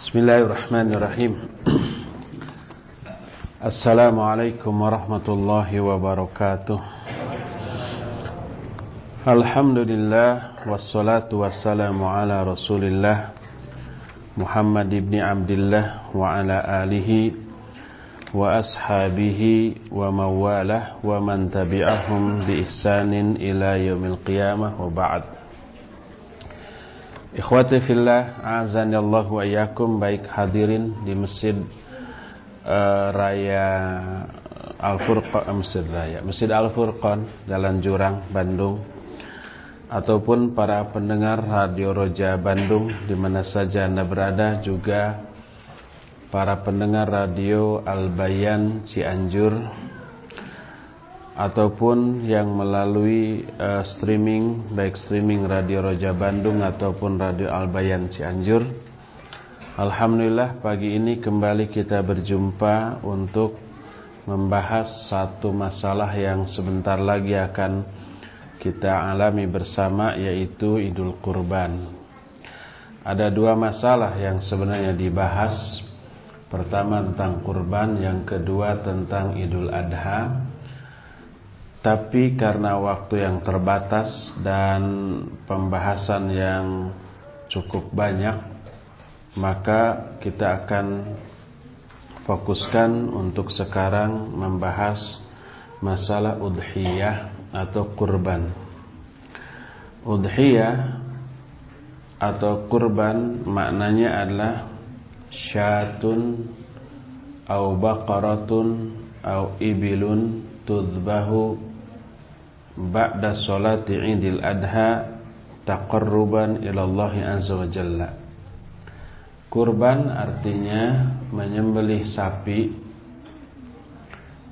Bismillahirrahmanirrahim. Assalamualaikum warahmatullahi wabarakatuh. Alhamdulillah Wassalatu wassalamu ala rasulillah Muhammad ibn Abdullah Wa ala alihi Wa ashabihi Wa mawalah Wa man tabi'ahum bi ihsanin ila yaumil qiyamah Wa ba'd Ikhwati fillah, azani Allah baik hadirin di Masjid uh, Raya Al-Furqan uh, Masjid Raya, Masjid Al-Furqan Jalan Jurang Bandung. Ataupun para pendengar Radio Roja Bandung di mana saja Anda berada juga para pendengar Radio Al-Bayan Cianjur ataupun yang melalui uh, streaming baik streaming Radio Roja Bandung ataupun Radio Albayan Cianjur. Alhamdulillah pagi ini kembali kita berjumpa untuk membahas satu masalah yang sebentar lagi akan kita alami bersama yaitu Idul Kurban. Ada dua masalah yang sebenarnya dibahas. Pertama tentang kurban, yang kedua tentang Idul Adha. Tapi karena waktu yang terbatas dan pembahasan yang cukup banyak Maka kita akan fokuskan untuk sekarang membahas masalah udhiyah atau kurban. Udhiyah atau kurban maknanya adalah syatun au baqaratun au ibilun tudbahu ba'da salati Idul Adha taqarruban ila Allah azza wa jalla. Kurban artinya menyembelih sapi,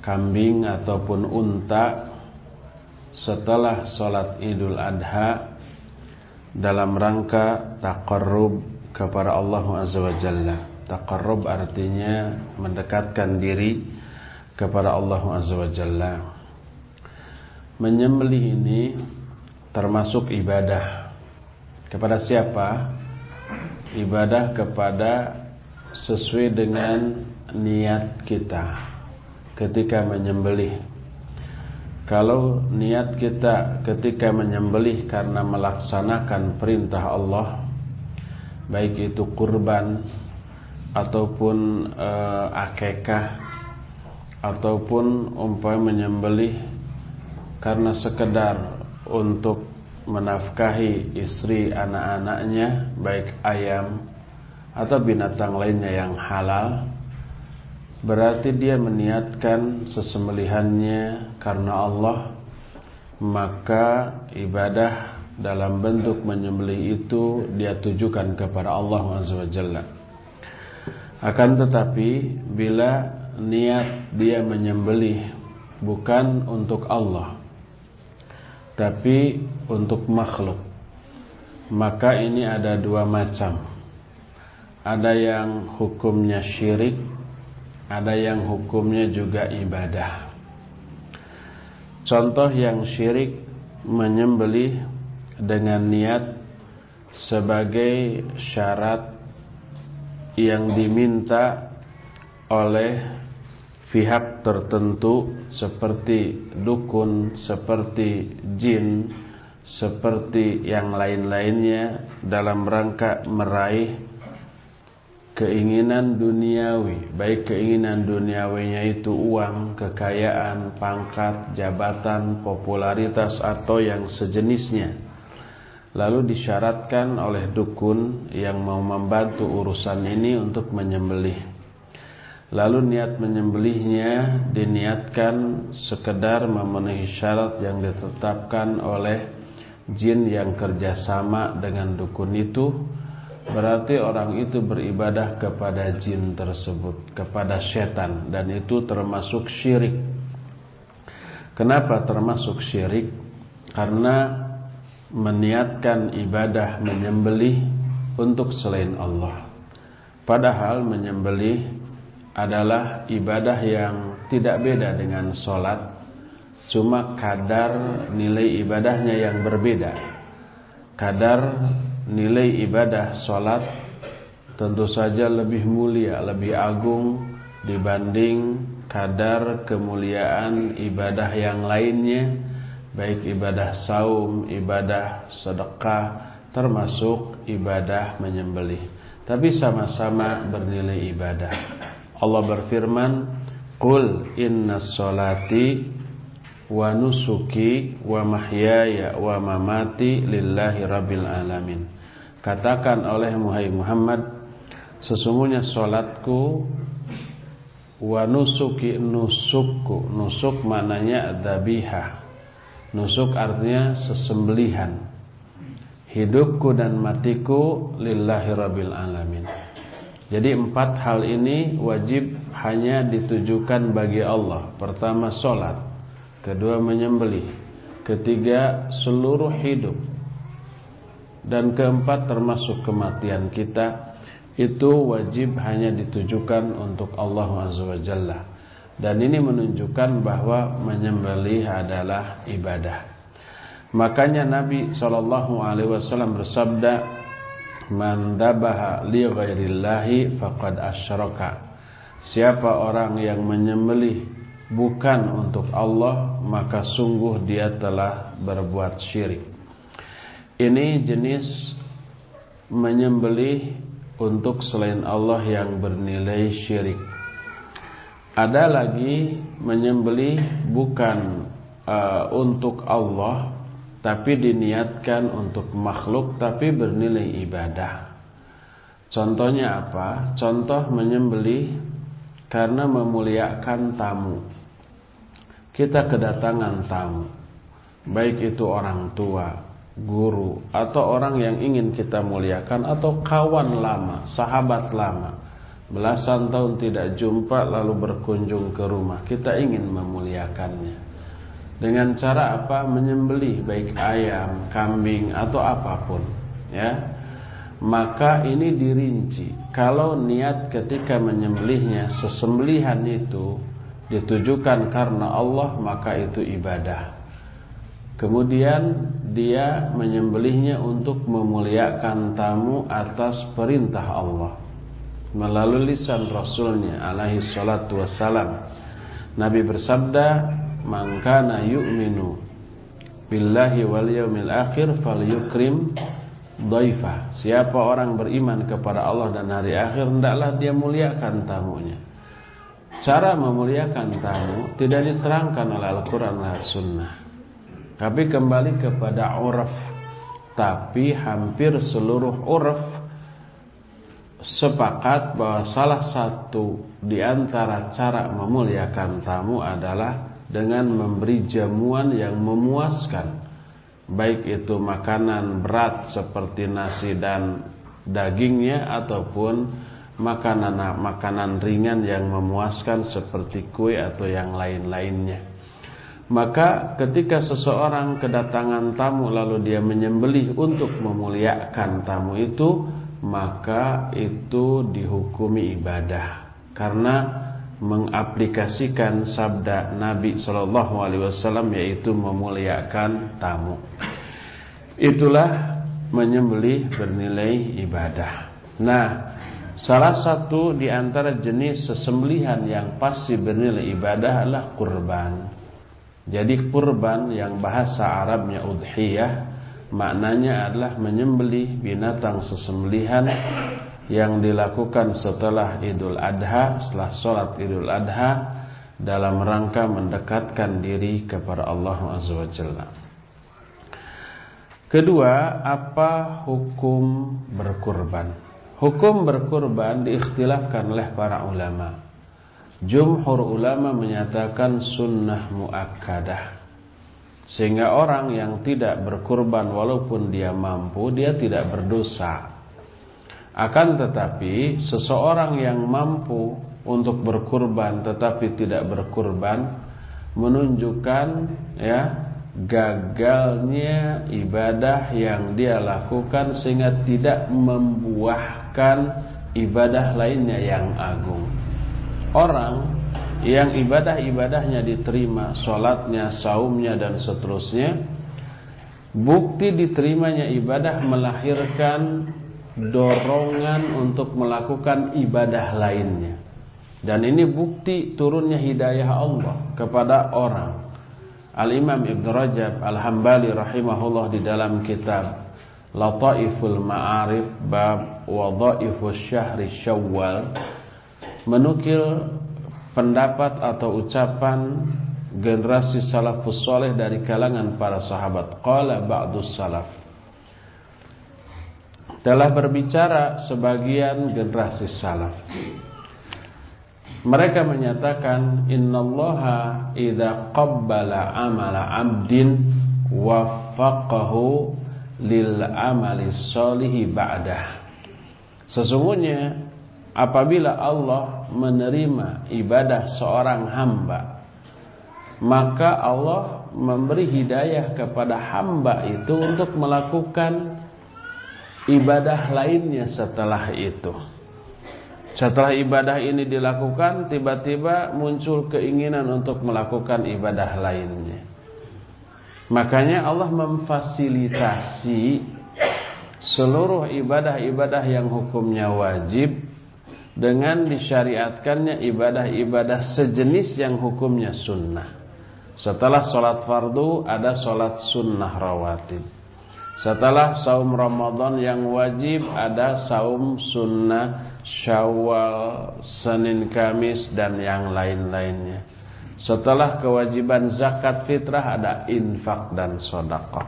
kambing ataupun unta setelah salat Idul Adha dalam rangka taqarrub kepada Allah azza wa jalla. Taqarrub artinya mendekatkan diri kepada Allah azza wa jalla menyembelih ini termasuk ibadah kepada siapa? Ibadah kepada sesuai dengan niat kita ketika menyembelih. Kalau niat kita ketika menyembelih karena melaksanakan perintah Allah, baik itu kurban ataupun e, akekah ataupun umpama menyembelih karena sekedar untuk menafkahi istri anak-anaknya baik ayam atau binatang lainnya yang halal berarti dia meniatkan sesembelihannya karena Allah maka ibadah dalam bentuk menyembelih itu dia tujukan kepada Allah SWT akan tetapi bila niat dia menyembelih bukan untuk Allah tapi untuk makhluk maka ini ada dua macam. Ada yang hukumnya syirik ada yang hukumnya juga ibadah. Contoh yang syirik menyembelih dengan niat sebagai syarat yang diminta oleh pihak tertentu seperti dukun, seperti jin, seperti yang lain-lainnya dalam rangka meraih keinginan duniawi, baik keinginan duniawinya itu uang, kekayaan, pangkat, jabatan, popularitas atau yang sejenisnya. Lalu disyaratkan oleh dukun yang mau membantu urusan ini untuk menyembelih Lalu niat menyembelihnya diniatkan sekedar memenuhi syarat yang ditetapkan oleh jin yang kerjasama dengan dukun itu. Berarti orang itu beribadah kepada jin tersebut Kepada setan Dan itu termasuk syirik. Kenapa termasuk syirik? Karena meniatkan ibadah menyembelih untuk selain Allah. Padahal menyembelih adalah ibadah yang tidak beda dengan sholat Cuma kadar nilai ibadahnya yang berbeda Kadar nilai ibadah sholat tentu saja lebih mulia, lebih agung dibanding kadar kemuliaan ibadah yang lainnya, baik ibadah saum, ibadah sedekah, termasuk ibadah menyembelih. Tapi sama-sama bernilai ibadah. Allah berfirman, "Qul inna solati wa nusuki wa mahyaya wa mamati lillahi rabbil alamin." Katakan oleh Muhammad Sesungguhnya solatku Wa nusuki nusukku. Nusuk maknanya dabihah Nusuk artinya sesembelihan. Hidupku dan matiku Lillahi rabbil alamin Jadi empat hal ini wajib hanya ditujukan bagi Allah Pertama solat Kedua menyembelih Ketiga seluruh hidup Dan keempat termasuk kematian kita itu wajib hanya ditujukan untuk Allah Azza wa. Dan ini menunjukkan bahwa menyembelih adalah ibadah. Makanya Nabi sallallahu alaihi wasallam bersabda, "Man dabaha li ghairillahi faqad asyraka." Siapa orang yang menyembelih bukan untuk Allah, maka sungguh dia telah berbuat syirik. Ini jenis menyembelih untuk selain Allah yang bernilai syirik. Ada lagi menyembelih bukan uh, untuk Allah tapi diniatkan untuk makhluk tapi bernilai ibadah. Contohnya apa? Contoh menyembelih karena memuliakan tamu. Kita kedatangan tamu. Baik itu orang tua, guru atau orang yang ingin kita muliakan atau kawan lama, sahabat lama. Belasan tahun tidak jumpa lalu berkunjung ke rumah. Kita ingin memuliakannya. Dengan cara apa? Menyembelih baik ayam, kambing atau apa pun, ya. Maka ini dirinci. Kalau niat ketika menyembelihnya sesembelihan itu ditujukan karena Allah, maka itu ibadah. Kemudian dia menyembelihnya untuk memuliakan tamu atas perintah Allah melalui lisan Rasulnya alaihi salatu wassalam. Nabi bersabda, "Man kana yu'minu billahi wal yawmil akhir falyukrim dhaifah." Siapa orang beriman kepada Allah dan hari akhir hendaklah dia muliakan tamunya. Cara memuliakan tamu tidak diterangkan oleh Al-Qur'an dan Sunnah. Tapi kembali kepada uraf. Tapi hampir seluruh uraf sepakat bahwa salah satu di antara cara memuliakan tamu adalah dengan memberi jamuan yang memuaskan. Baik itu makanan berat seperti nasi dan dagingnya ataupun makanan makanan ringan yang memuaskan seperti kue atau yang lain-lainnya. Maka ketika seseorang kedatangan tamu lalu dia menyembelih untuk memuliakan tamu itu Maka itu dihukumi ibadah Karena mengaplikasikan sabda Nabi SAW yaitu memuliakan tamu. Itulah menyembelih bernilai ibadah. Nah Salah satu di antara jenis sesembelihan yang pasti bernilai ibadah adalah kurban. Jadi kurban yang bahasa Arabnya udhiyah maknanya adalah menyembelih binatang sesembelihan yang dilakukan setelah Idul Adha, setelah sholat Idul Adha dalam rangka mendekatkan diri kepada Allah Azza wa. Kedua, apa hukum berkurban? Hukum berkurban diikhtilafkan oleh para ulama. Jumhur ulama menyatakan sunnah muakkadah Sehingga orang yang tidak berkurban walaupun dia mampu Dia tidak berdosa Akan tetapi seseorang yang mampu untuk berkurban tetapi tidak berkurban Menunjukkan ya gagalnya ibadah yang dia lakukan Sehingga tidak membuahkan ibadah lainnya yang agung. Orang yang ibadah-ibadahnya diterima, sholatnya, saumnya dan seterusnya, bukti diterimanya ibadah melahirkan dorongan untuk melakukan ibadah lainnya. Dan ini bukti turunnya hidayah Allah kepada orang. Al-Imam Ibn Rajab Al-Hambali rahimahullah di dalam kitab Lataiful Ma'arif bab Wadhaifus Syahri Syawal menukil pendapat atau ucapan generasi salafus soleh dari kalangan para sahabat. Qala ba'dus salaf telah berbicara sebagian generasi salaf. Mereka menyatakan innallaha idza qabbala amala 'abdin waffaqahu lil amali sholihi ba'dah. Sesungguhnya apabila Allah menerima ibadah seorang hamba maka Allah memberi hidayah kepada hamba itu untuk melakukan ibadah lainnya setelah itu. Setelah ibadah ini dilakukan, tiba-tiba muncul keinginan untuk melakukan ibadah lainnya. Makanya Allah memfasilitasi seluruh ibadah-ibadah yang hukumnya wajib dengan disyariatkannya ibadah-ibadah sejenis yang hukumnya sunnah. Setelah sholat fardu ada sholat sunnah rawatib. Setelah saum Ramadan yang wajib ada saum sunnah Syawal, Senin, Kamis dan yang lain-lainnya. Setelah kewajiban zakat fitrah ada infak dan sodakoh.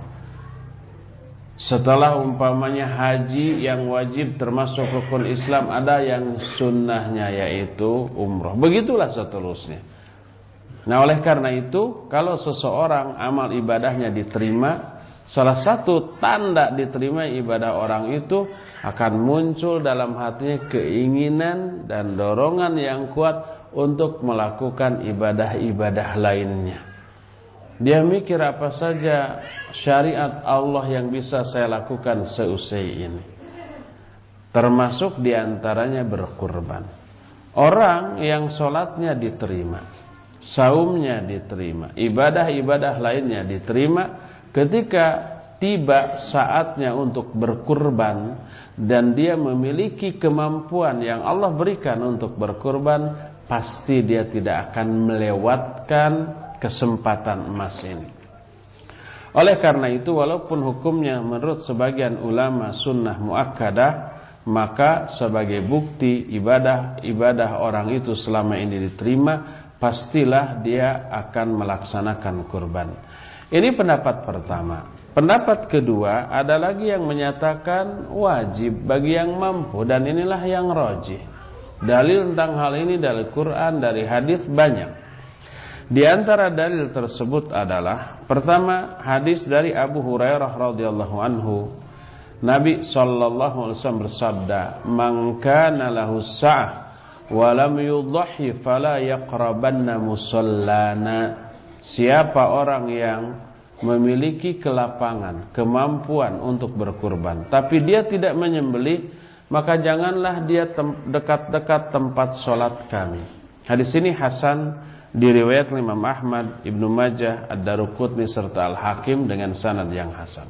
Setelah umpamanya haji yang wajib termasuk rukun Islam ada yang sunnahnya yaitu umroh. Begitulah seterusnya. Nah oleh karena itu kalau seseorang amal ibadahnya diterima Salah satu tanda diterima ibadah orang itu akan muncul dalam hatinya keinginan dan dorongan yang kuat untuk melakukan ibadah-ibadah lainnya. Dia mikir apa saja syariat Allah yang bisa saya lakukan seusai ini. Termasuk di antaranya berkurban. Orang yang sholatnya diterima, saumnya diterima, ibadah-ibadah lainnya diterima, Ketika tiba saatnya untuk berkurban dan dia memiliki kemampuan yang Allah berikan untuk berkurban, pasti dia tidak akan melewatkan kesempatan emas ini. Oleh karena itu walaupun hukumnya menurut sebagian ulama sunnah muakkadah maka sebagai bukti ibadah-ibadah orang itu selama ini diterima pastilah dia akan melaksanakan kurban. Ini pendapat pertama. Pendapat kedua ada lagi yang menyatakan wajib bagi yang mampu dan inilah yang rojih. Dalil tentang hal ini dari Quran, dari hadis banyak. Di antara dalil tersebut adalah pertama hadis dari Abu Hurairah radhiyallahu anhu. Nabi sallallahu alaihi wasallam bersabda, "Man kana lahu sa'ah wa lam fala yaqrabanna musallana." Siapa orang yang memiliki kelapangan, kemampuan untuk berkurban, tapi dia tidak menyembelih, maka janganlah dia dekat-dekat tempat sholat kami. Hadis ini Hasan diriwayat Imam Ahmad, Ibnu Majah, Ad-Daruqutni serta Al-Hakim dengan sanad yang hasan.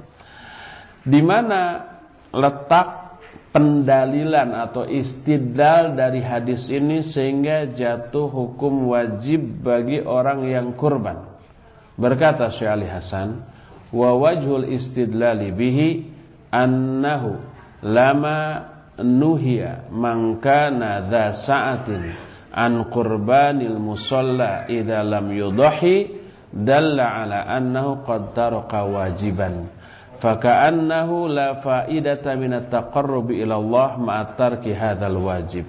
Di mana letak pendalilan atau istidlal dari hadis ini sehingga jatuh hukum wajib bagi orang yang kurban. Berkata Syekh Ali Hasan, wa wajhul istidlali bihi annahu lama nuhiya man kana dha sa'atin an qurbanil musalla idza lam yudhi dalla ala annahu qad taraka wajiban faka'annahu la fa'idata min at-taqarrub ila Allah ma'a tarki hadzal wajib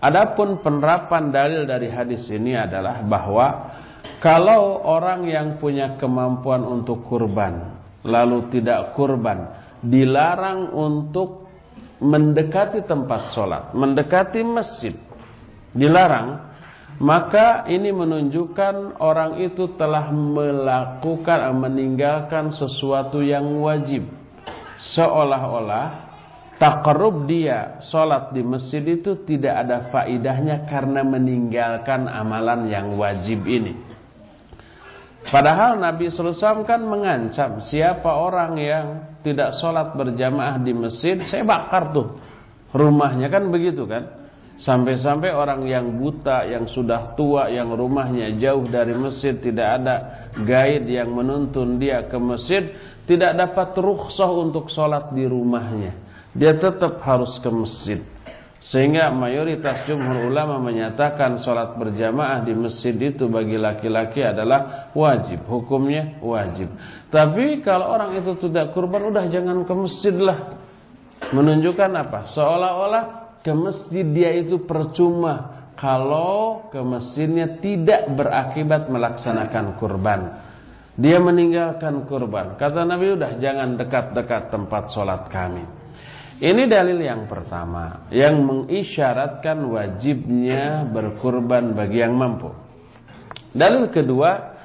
Adapun penerapan dalil dari hadis ini adalah bahwa kalau orang yang punya kemampuan untuk kurban lalu tidak kurban, dilarang untuk mendekati tempat sholat, mendekati masjid, dilarang. Maka ini menunjukkan orang itu telah melakukan meninggalkan sesuatu yang wajib. Seolah-olah takarub dia sholat di masjid itu tidak ada faidahnya karena meninggalkan amalan yang wajib ini. Padahal Nabi SAW kan mengancam siapa orang yang tidak sholat berjamaah di masjid, saya bakar tuh rumahnya kan begitu kan. Sampai-sampai orang yang buta, yang sudah tua, yang rumahnya jauh dari masjid, tidak ada guide yang menuntun dia ke masjid, tidak dapat rukhsah untuk sholat di rumahnya. Dia tetap harus ke masjid. Sehingga mayoritas jumhur ulama menyatakan sholat berjamaah di masjid itu bagi laki-laki adalah wajib. Hukumnya wajib. Tapi kalau orang itu tidak kurban, udah jangan ke masjid lah. Menunjukkan apa? Seolah-olah ke masjid dia itu percuma kalau ke masjidnya tidak berakibat melaksanakan kurban. Dia meninggalkan kurban. Kata Nabi udah jangan dekat-dekat tempat sholat kami. Ini dalil yang pertama yang mengisyaratkan wajibnya berkurban bagi yang mampu. Dalil kedua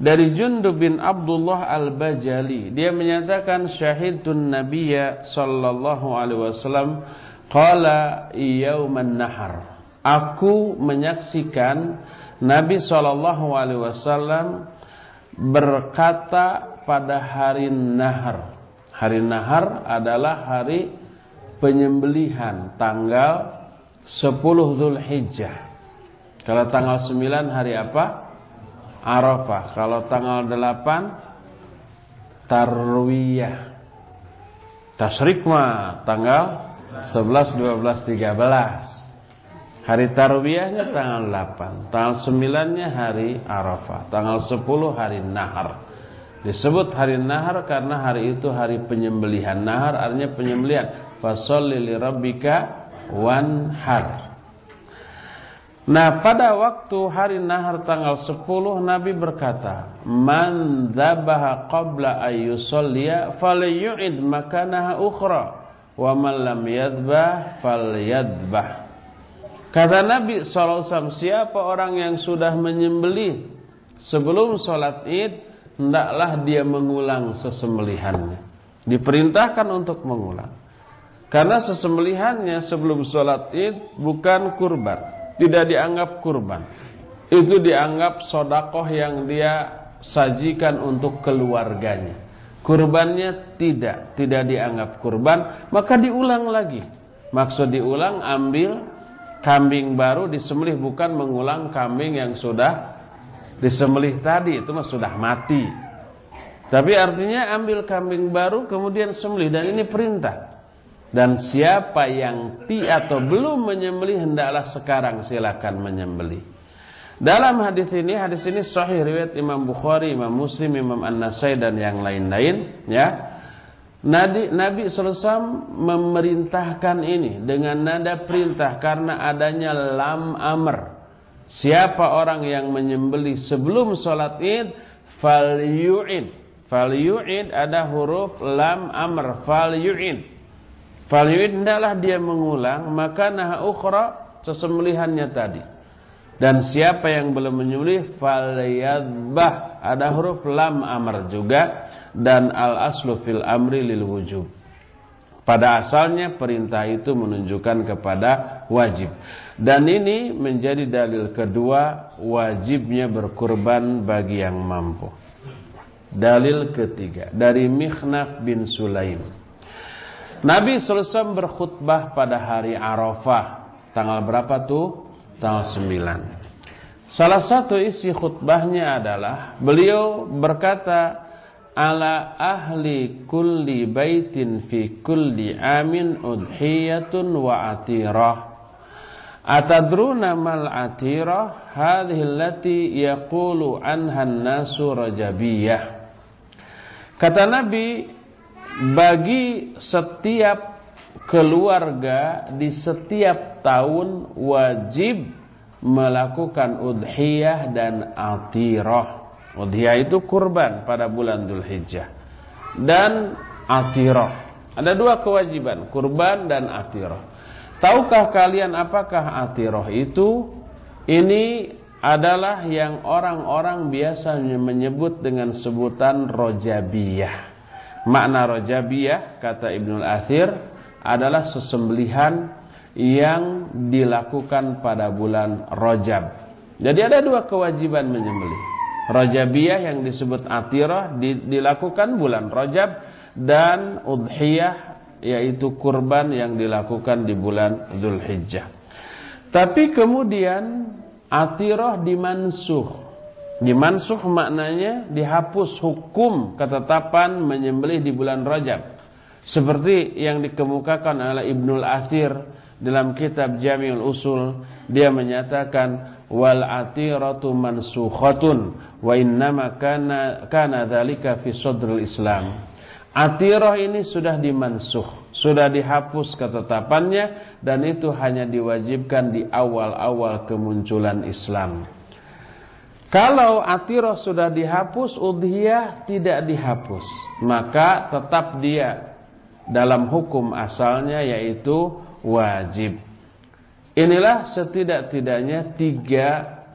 dari Jundub bin Abdullah Al-Bajali, dia menyatakan syahidun Nabiya sallallahu alaihi wasallam Qala yauman nahar. Aku menyaksikan Nabi wasallam berkata pada hari nahar. Hari nahar adalah hari penyembelihan tanggal 10 Zulhijjah. Kalau tanggal 9 hari apa? Arafah. Kalau tanggal 8 Tarwiyah. Tasrik mah tanggal 11, 12, 13 Hari Tarwiyahnya tanggal 8 Tanggal 9-nya hari Arafah. Tanggal 10 hari Nahar. Disebut hari Nahar karena hari itu hari penyembelihan. Nahar artinya penyembelihan. Fasolli li rabbika wanhar. Nah pada waktu hari Nahar tanggal 10 Nabi berkata Man dhabaha qabla ayyusolliya Faliyu'id makanaha ukhra wa man lam yadbah falyadbah. Kata Nabi SAW, siapa orang yang sudah menyembelih sebelum sholat id, hendaklah dia mengulang sesembelihannya. Diperintahkan untuk mengulang. Karena sesembelihannya sebelum sholat id bukan kurban. Tidak dianggap kurban. Itu dianggap sodakoh yang dia sajikan untuk keluarganya kurbannya tidak tidak dianggap kurban maka diulang lagi. Maksud diulang ambil kambing baru disembelih bukan mengulang kambing yang sudah disembelih tadi itu mah sudah mati. Tapi artinya ambil kambing baru kemudian sembelih dan ini perintah. Dan siapa yang ti atau belum menyembelih hendaklah sekarang silakan menyembelih dalam hadis ini, hadis ini sahih riwayat Imam Bukhari, Imam Muslim, Imam An-Nasai dan yang lain-lain, ya. Nabi, Nabi SAW memerintahkan ini dengan nada perintah karena adanya lam amr. Siapa orang yang menyembelih sebelum sholat id, fal yu'id. Fal ada huruf lam amr, fal yu'id. Fal hendaklah dia mengulang, maka nah ukhra sesembelihannya tadi. Dan siapa yang belum menyembelih falyadbah. Ada huruf lam amr juga dan al aslu fil amri lil wujub. Pada asalnya perintah itu menunjukkan kepada wajib. Dan ini menjadi dalil kedua wajibnya berkurban bagi yang mampu. Dalil ketiga dari Mikhnaf bin Sulaim. Nabi SAW berkhutbah pada hari Arafah. Tanggal berapa tuh? Tanggal 9. Salah satu isi khutbahnya adalah beliau berkata ala ahli kulli baitin fi kulli amin udhiyatun wa atirah. Atadruna mal atirah? Hadhihi allati yaqulu anha an-nasu rajabiyah. Kata nabi bagi setiap keluarga di setiap tahun wajib melakukan udhiyah dan atirah. Udhiyah itu kurban pada bulan Dzulhijjah. Dan atirah. Ada dua kewajiban, kurban dan atirah. Tahukah kalian apakah atirah itu? Ini adalah yang orang-orang biasanya menyebut dengan sebutan rojabiyah. Makna rojabiyah kata Ibnul Athir adalah sesembelihan yang dilakukan pada bulan Rajab. Jadi ada dua kewajiban menyembelih. Rajabiyah yang disebut atirah dilakukan bulan Rajab dan udhiyah yaitu kurban yang dilakukan di bulan Zulhijjah. Tapi kemudian atirah dimansuh. Dimansuh maknanya dihapus hukum ketetapan menyembelih di bulan Rajab. Seperti yang dikemukakan oleh Ibnul Athir dalam kitab Jami'ul Usul, dia menyatakan wal atiratu mansukhatun wa innama kana kana dzalika fi sadril Islam. Atirah ini sudah dimansuh, sudah dihapus ketetapannya dan itu hanya diwajibkan di awal-awal kemunculan Islam. Kalau atirah sudah dihapus, udhiyah tidak dihapus, maka tetap dia dalam hukum asalnya yaitu wajib. Inilah setidak-tidaknya tiga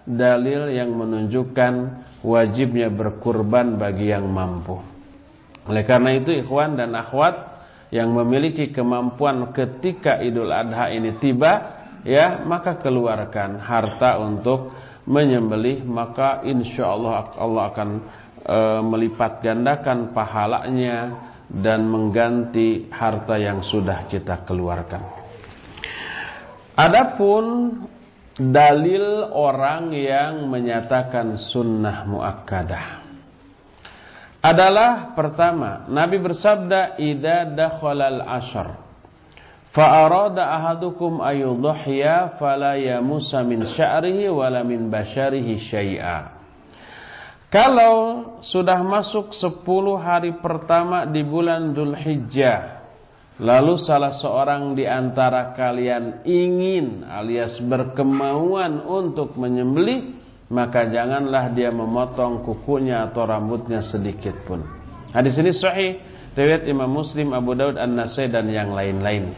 dalil yang menunjukkan wajibnya berkurban bagi yang mampu. Oleh karena itu ikhwan dan akhwat yang memiliki kemampuan ketika Idul Adha ini tiba, ya maka keluarkan harta untuk menyembelih, maka insya Allah Allah akan e, melipat gandakan pahalanya dan mengganti harta yang sudah kita keluarkan. Adapun dalil orang yang menyatakan sunnah muakkadah adalah pertama Nabi bersabda idza dakhalal ashar fa arada ahadukum ayudhiya fala yamusa min sya'rihi wala min basharihi syai'a. Kalau sudah masuk 10 hari pertama di bulan Dzulhijjah lalu salah seorang di antara kalian ingin alias berkemauan untuk menyembelih maka janganlah dia memotong kukunya atau rambutnya sedikit pun. Hadis ini sahih riwayat Imam Muslim, Abu Daud, An-Nasai dan yang lain-lain.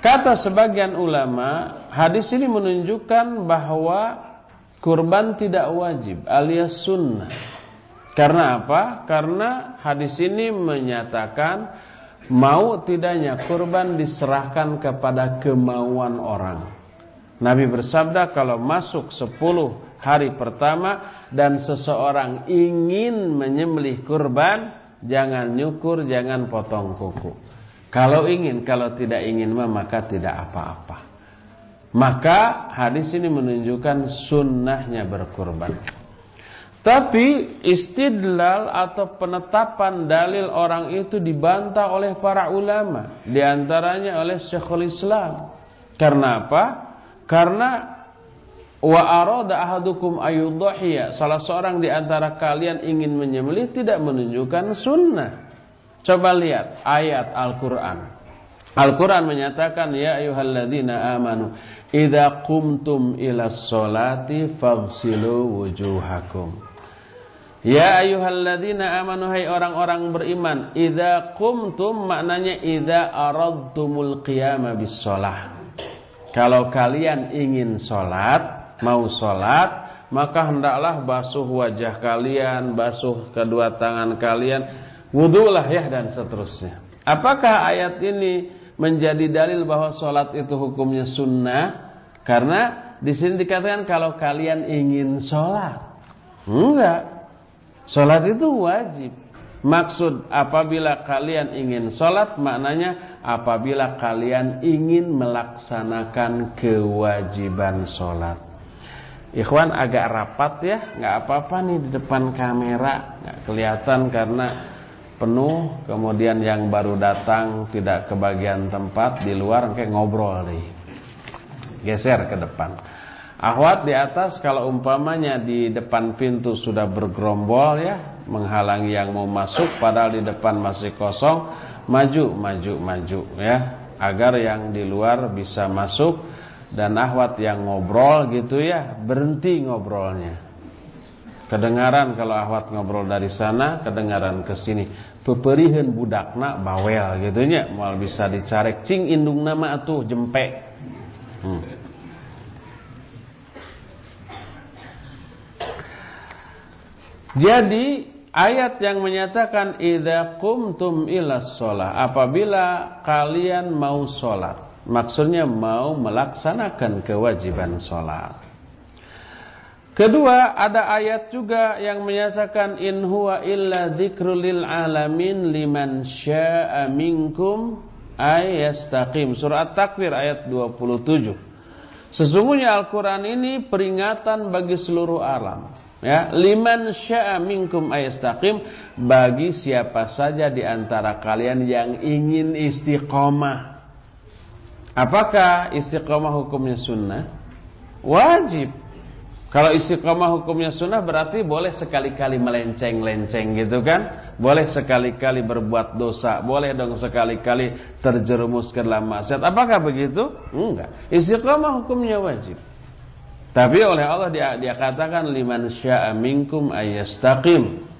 Kata sebagian ulama, hadis ini menunjukkan bahwa kurban tidak wajib alias sunnah. Karena apa? Karena hadis ini menyatakan mau tidaknya kurban diserahkan kepada kemauan orang. Nabi bersabda kalau masuk 10 hari pertama dan seseorang ingin menyembelih kurban, jangan nyukur, jangan potong kuku. Kalau ingin, kalau tidak ingin maka tidak apa-apa. Maka hadis ini menunjukkan sunnahnya berkurban. Tapi istidlal atau penetapan dalil orang itu dibantah oleh para ulama. Di antaranya oleh Syekhul Islam. Karena apa? Karena Wa arada ahadukum ayudhiya. Salah seorang di antara kalian ingin menyembelih tidak menunjukkan sunnah. Coba lihat ayat Al-Qur'an. Al-Qur'an menyatakan ya ayyuhalladzina amanu idza qumtum ila sholati faghsilu wujuhakum. Ya ayyuhalladzina amanu hai orang-orang beriman idza qumtum maknanya idza aradtumul qiyama bis shalah. Kalau kalian ingin sholat mau sholat maka hendaklah basuh wajah kalian, basuh kedua tangan kalian, wudhulah ya dan seterusnya. Apakah ayat ini menjadi dalil bahwa sholat itu hukumnya sunnah? Karena di sini dikatakan kalau kalian ingin sholat, enggak. Sholat itu wajib. Maksud apabila kalian ingin sholat maknanya apabila kalian ingin melaksanakan kewajiban sholat. Ikhwan agak rapat ya, nggak apa-apa nih di depan kamera, nggak kelihatan karena penuh. Kemudian yang baru datang tidak kebagian tempat di luar, kayak ngobrol nih. Geser ke depan. Ahwat di atas kalau umpamanya di depan pintu sudah bergerombol ya, menghalangi yang mau masuk, padahal di depan masih kosong, maju, maju, maju ya, agar yang di luar bisa masuk. Dan ahwat yang ngobrol gitu ya berhenti ngobrolnya. Kedengaran kalau ahwat ngobrol dari sana kedengaran ke sini. Peperihan budakna bawel gitunya mal bisa dicarek cing indung nama atuh jempek. Hmm. Jadi ayat yang menyatakan idza qumtum ilas shalah apabila kalian mau sholat Maksudnya mau melaksanakan kewajiban sholat. Kedua, ada ayat juga yang menyatakan in huwa illa dzikrul alamin liman syaa'a minkum ayastaqim. Surah At-Takwir ayat 27. Sesungguhnya Al-Qur'an ini peringatan bagi seluruh alam. Ya, liman syaa'a minkum ayastaqim bagi siapa saja di antara kalian yang ingin istiqomah. Apakah istiqomah hukumnya sunnah? Wajib. Kalau istiqomah hukumnya sunnah berarti boleh sekali-kali melenceng-lenceng gitu kan? Boleh sekali-kali berbuat dosa, boleh dong sekali-kali terjerumus ke dalam maksiat. Apakah begitu? Enggak. Istiqomah hukumnya wajib. Tapi oleh Allah dia, dia katakan liman syaa minkum ayastaqim.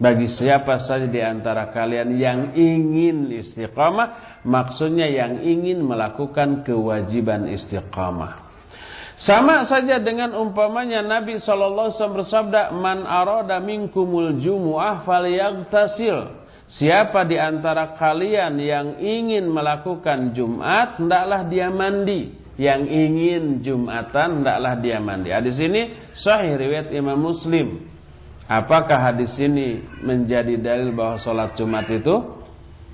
Bagi siapa saja di antara kalian yang ingin istiqamah, maksudnya yang ingin melakukan kewajiban istiqamah. Sama saja dengan umpamanya Nabi SAW bersabda, Man arada minkumul jumu'ah falyagtasil. Siapa di antara kalian yang ingin melakukan Jumat, hendaklah dia mandi. Yang ingin Jumatan, hendaklah dia mandi. Hadis ini sahih riwayat Imam Muslim. Apakah hadis ini menjadi dalil bahwa sholat Jumat itu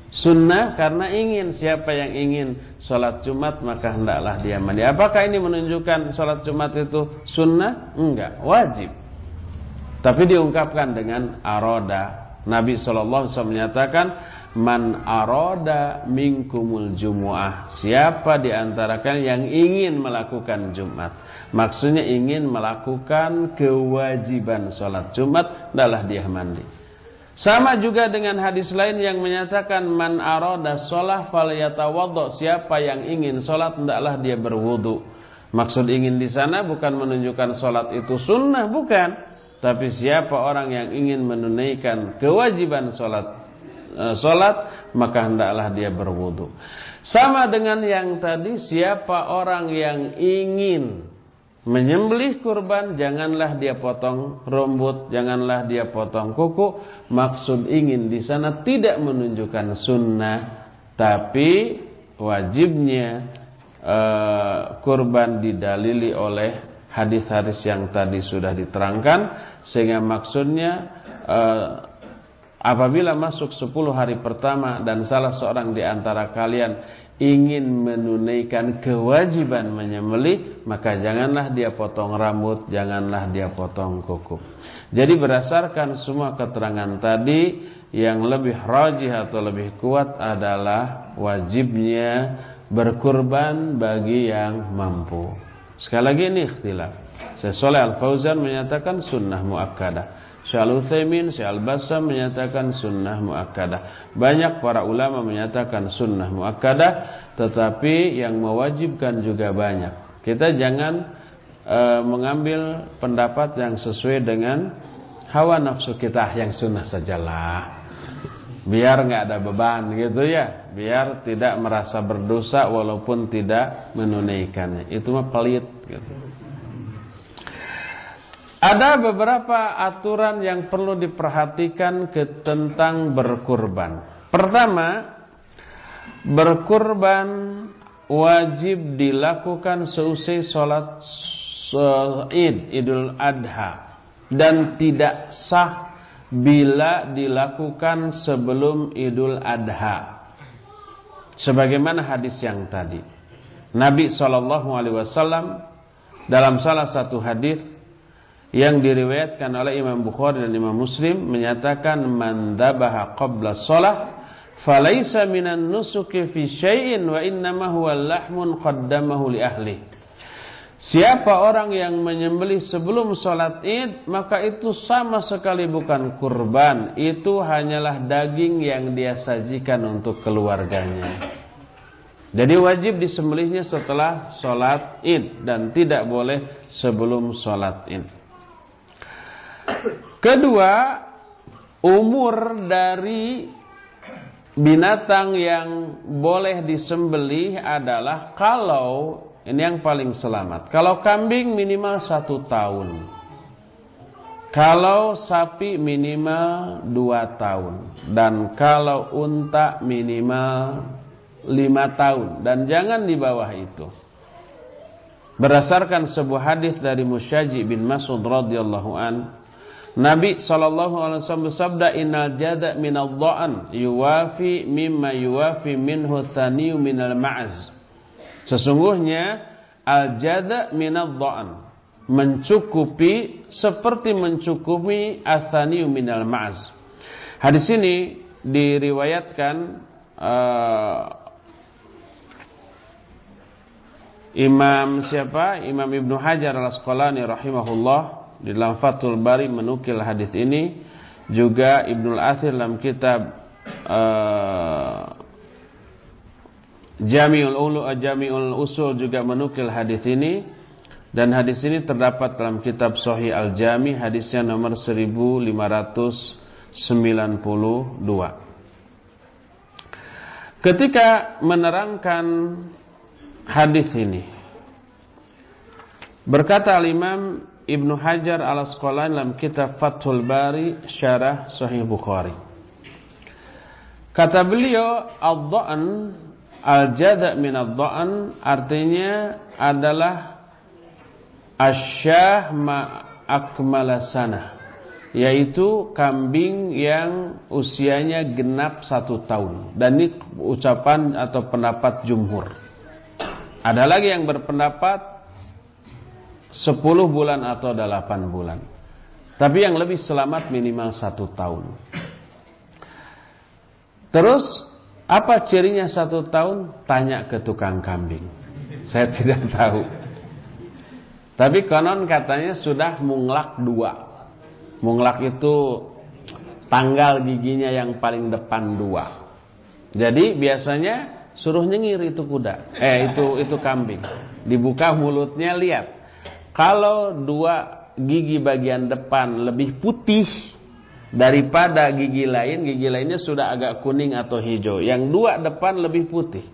Sunnah karena ingin siapa yang ingin sholat Jumat maka hendaklah dia mandi. Apakah ini menunjukkan sholat Jumat itu sunnah? Enggak, wajib. Tapi diungkapkan dengan aroda. Nabi SAW menyatakan man aroda minkumul jumu'ah. Siapa di yang ingin melakukan Jumat? Maksudnya ingin melakukan kewajiban sholat Jumat, hendaklah dia mandi. Sama juga dengan hadis lain yang menyatakan man arada shalah falyatawaddo. Siapa yang ingin salat hendaklah dia berwudu. Maksud ingin di sana bukan menunjukkan salat itu sunnah, bukan. Tapi siapa orang yang ingin menunaikan kewajiban salat e, salat maka hendaklah dia berwudu. Sama dengan yang tadi siapa orang yang ingin Menyembelih kurban janganlah dia potong rambut, janganlah dia potong kuku. Maksud ingin di sana tidak menunjukkan sunnah, tapi wajibnya uh, kurban didalili oleh hadis-hadis yang tadi sudah diterangkan, sehingga maksudnya uh, apabila masuk 10 hari pertama dan salah seorang di antara kalian ingin menunaikan kewajiban menyembelih, maka janganlah dia potong rambut, janganlah dia potong kuku. Jadi berdasarkan semua keterangan tadi, yang lebih rajih atau lebih kuat adalah wajibnya berkurban bagi yang mampu. Sekali lagi ini ikhtilaf. Sesoleh Al-Fauzan menyatakan sunnah muakkadah. Syekh Al-Bassam menyatakan sunnah muakkadah. Banyak para ulama menyatakan sunnah muakkadah, tetapi yang mewajibkan juga banyak. Kita jangan e, mengambil pendapat yang sesuai dengan hawa nafsu kita yang sunnah sajalah. Biar nggak ada beban gitu ya, biar tidak merasa berdosa walaupun tidak menunaikannya. Itu mah pelit gitu. Ada beberapa aturan yang perlu diperhatikan tentang berkurban. Pertama, berkurban wajib dilakukan seusai sholat id, idul adha. Dan tidak sah bila dilakukan sebelum idul adha. Sebagaimana hadis yang tadi. Nabi SAW dalam salah satu hadis yang diriwayatkan oleh Imam Bukhari dan Imam Muslim menyatakan man dabaha qabla shalah falaysa minan nusuki fi syai'in wa innama huwa lahmun qaddamahu li ahli. Siapa orang yang menyembelih sebelum sholat id Maka itu sama sekali bukan kurban. Itu hanyalah daging yang dia sajikan untuk keluarganya. Jadi wajib disembelihnya setelah sholat id Dan tidak boleh sebelum sholat id Kedua, umur dari binatang yang boleh disembelih adalah kalau ini yang paling selamat. Kalau kambing minimal satu tahun. Kalau sapi minimal dua tahun. Dan kalau unta minimal lima tahun. Dan jangan di bawah itu. berdasarkan sebuah hadis dari Musyaji bin Mas'ud radhiyallahu an Nabi sallallahu alaihi wasallam bersabda innal jada minal dha'an yuwafi mimma yuwafi minhu thaniyu minal ma'az. Sesungguhnya al jada minal dha'an mencukupi seperti mencukupi athaniyu minal ma'az. Hadis ini diriwayatkan uh, Imam siapa? Imam Ibnu Hajar Al-Asqalani rahimahullah di dalam Fathul Bari menukil hadis ini juga Ibnu Al-Athir dalam kitab uh, Jami'ul Ulu Jami'ul Usul juga menukil hadis ini dan hadis ini terdapat dalam kitab Sahih Al-Jami hadisnya nomor 1592 Ketika menerangkan hadis ini. Berkata Al-Imam Ibnu Hajar Al-Asqalani dalam kitab Fathul Bari Syarah Sahih Bukhari. Kata beliau, Al-Dha'an Al-Jada' min Al-Dha'an artinya adalah Asyah ma'akmala sana yaitu kambing yang usianya genap satu tahun dan ini ucapan atau pendapat jumhur ada lagi yang berpendapat 10 bulan atau 8 bulan. Tapi yang lebih selamat minimal satu tahun. Terus apa cirinya satu tahun? Tanya ke tukang kambing. Saya tidak tahu. Tapi konon katanya sudah munglak dua. Munglak itu tanggal giginya yang paling depan dua. Jadi biasanya suruh nyengir itu kuda eh itu itu kambing dibuka mulutnya lihat kalau dua gigi bagian depan lebih putih daripada gigi lain gigi lainnya sudah agak kuning atau hijau. Yang dua depan lebih putih.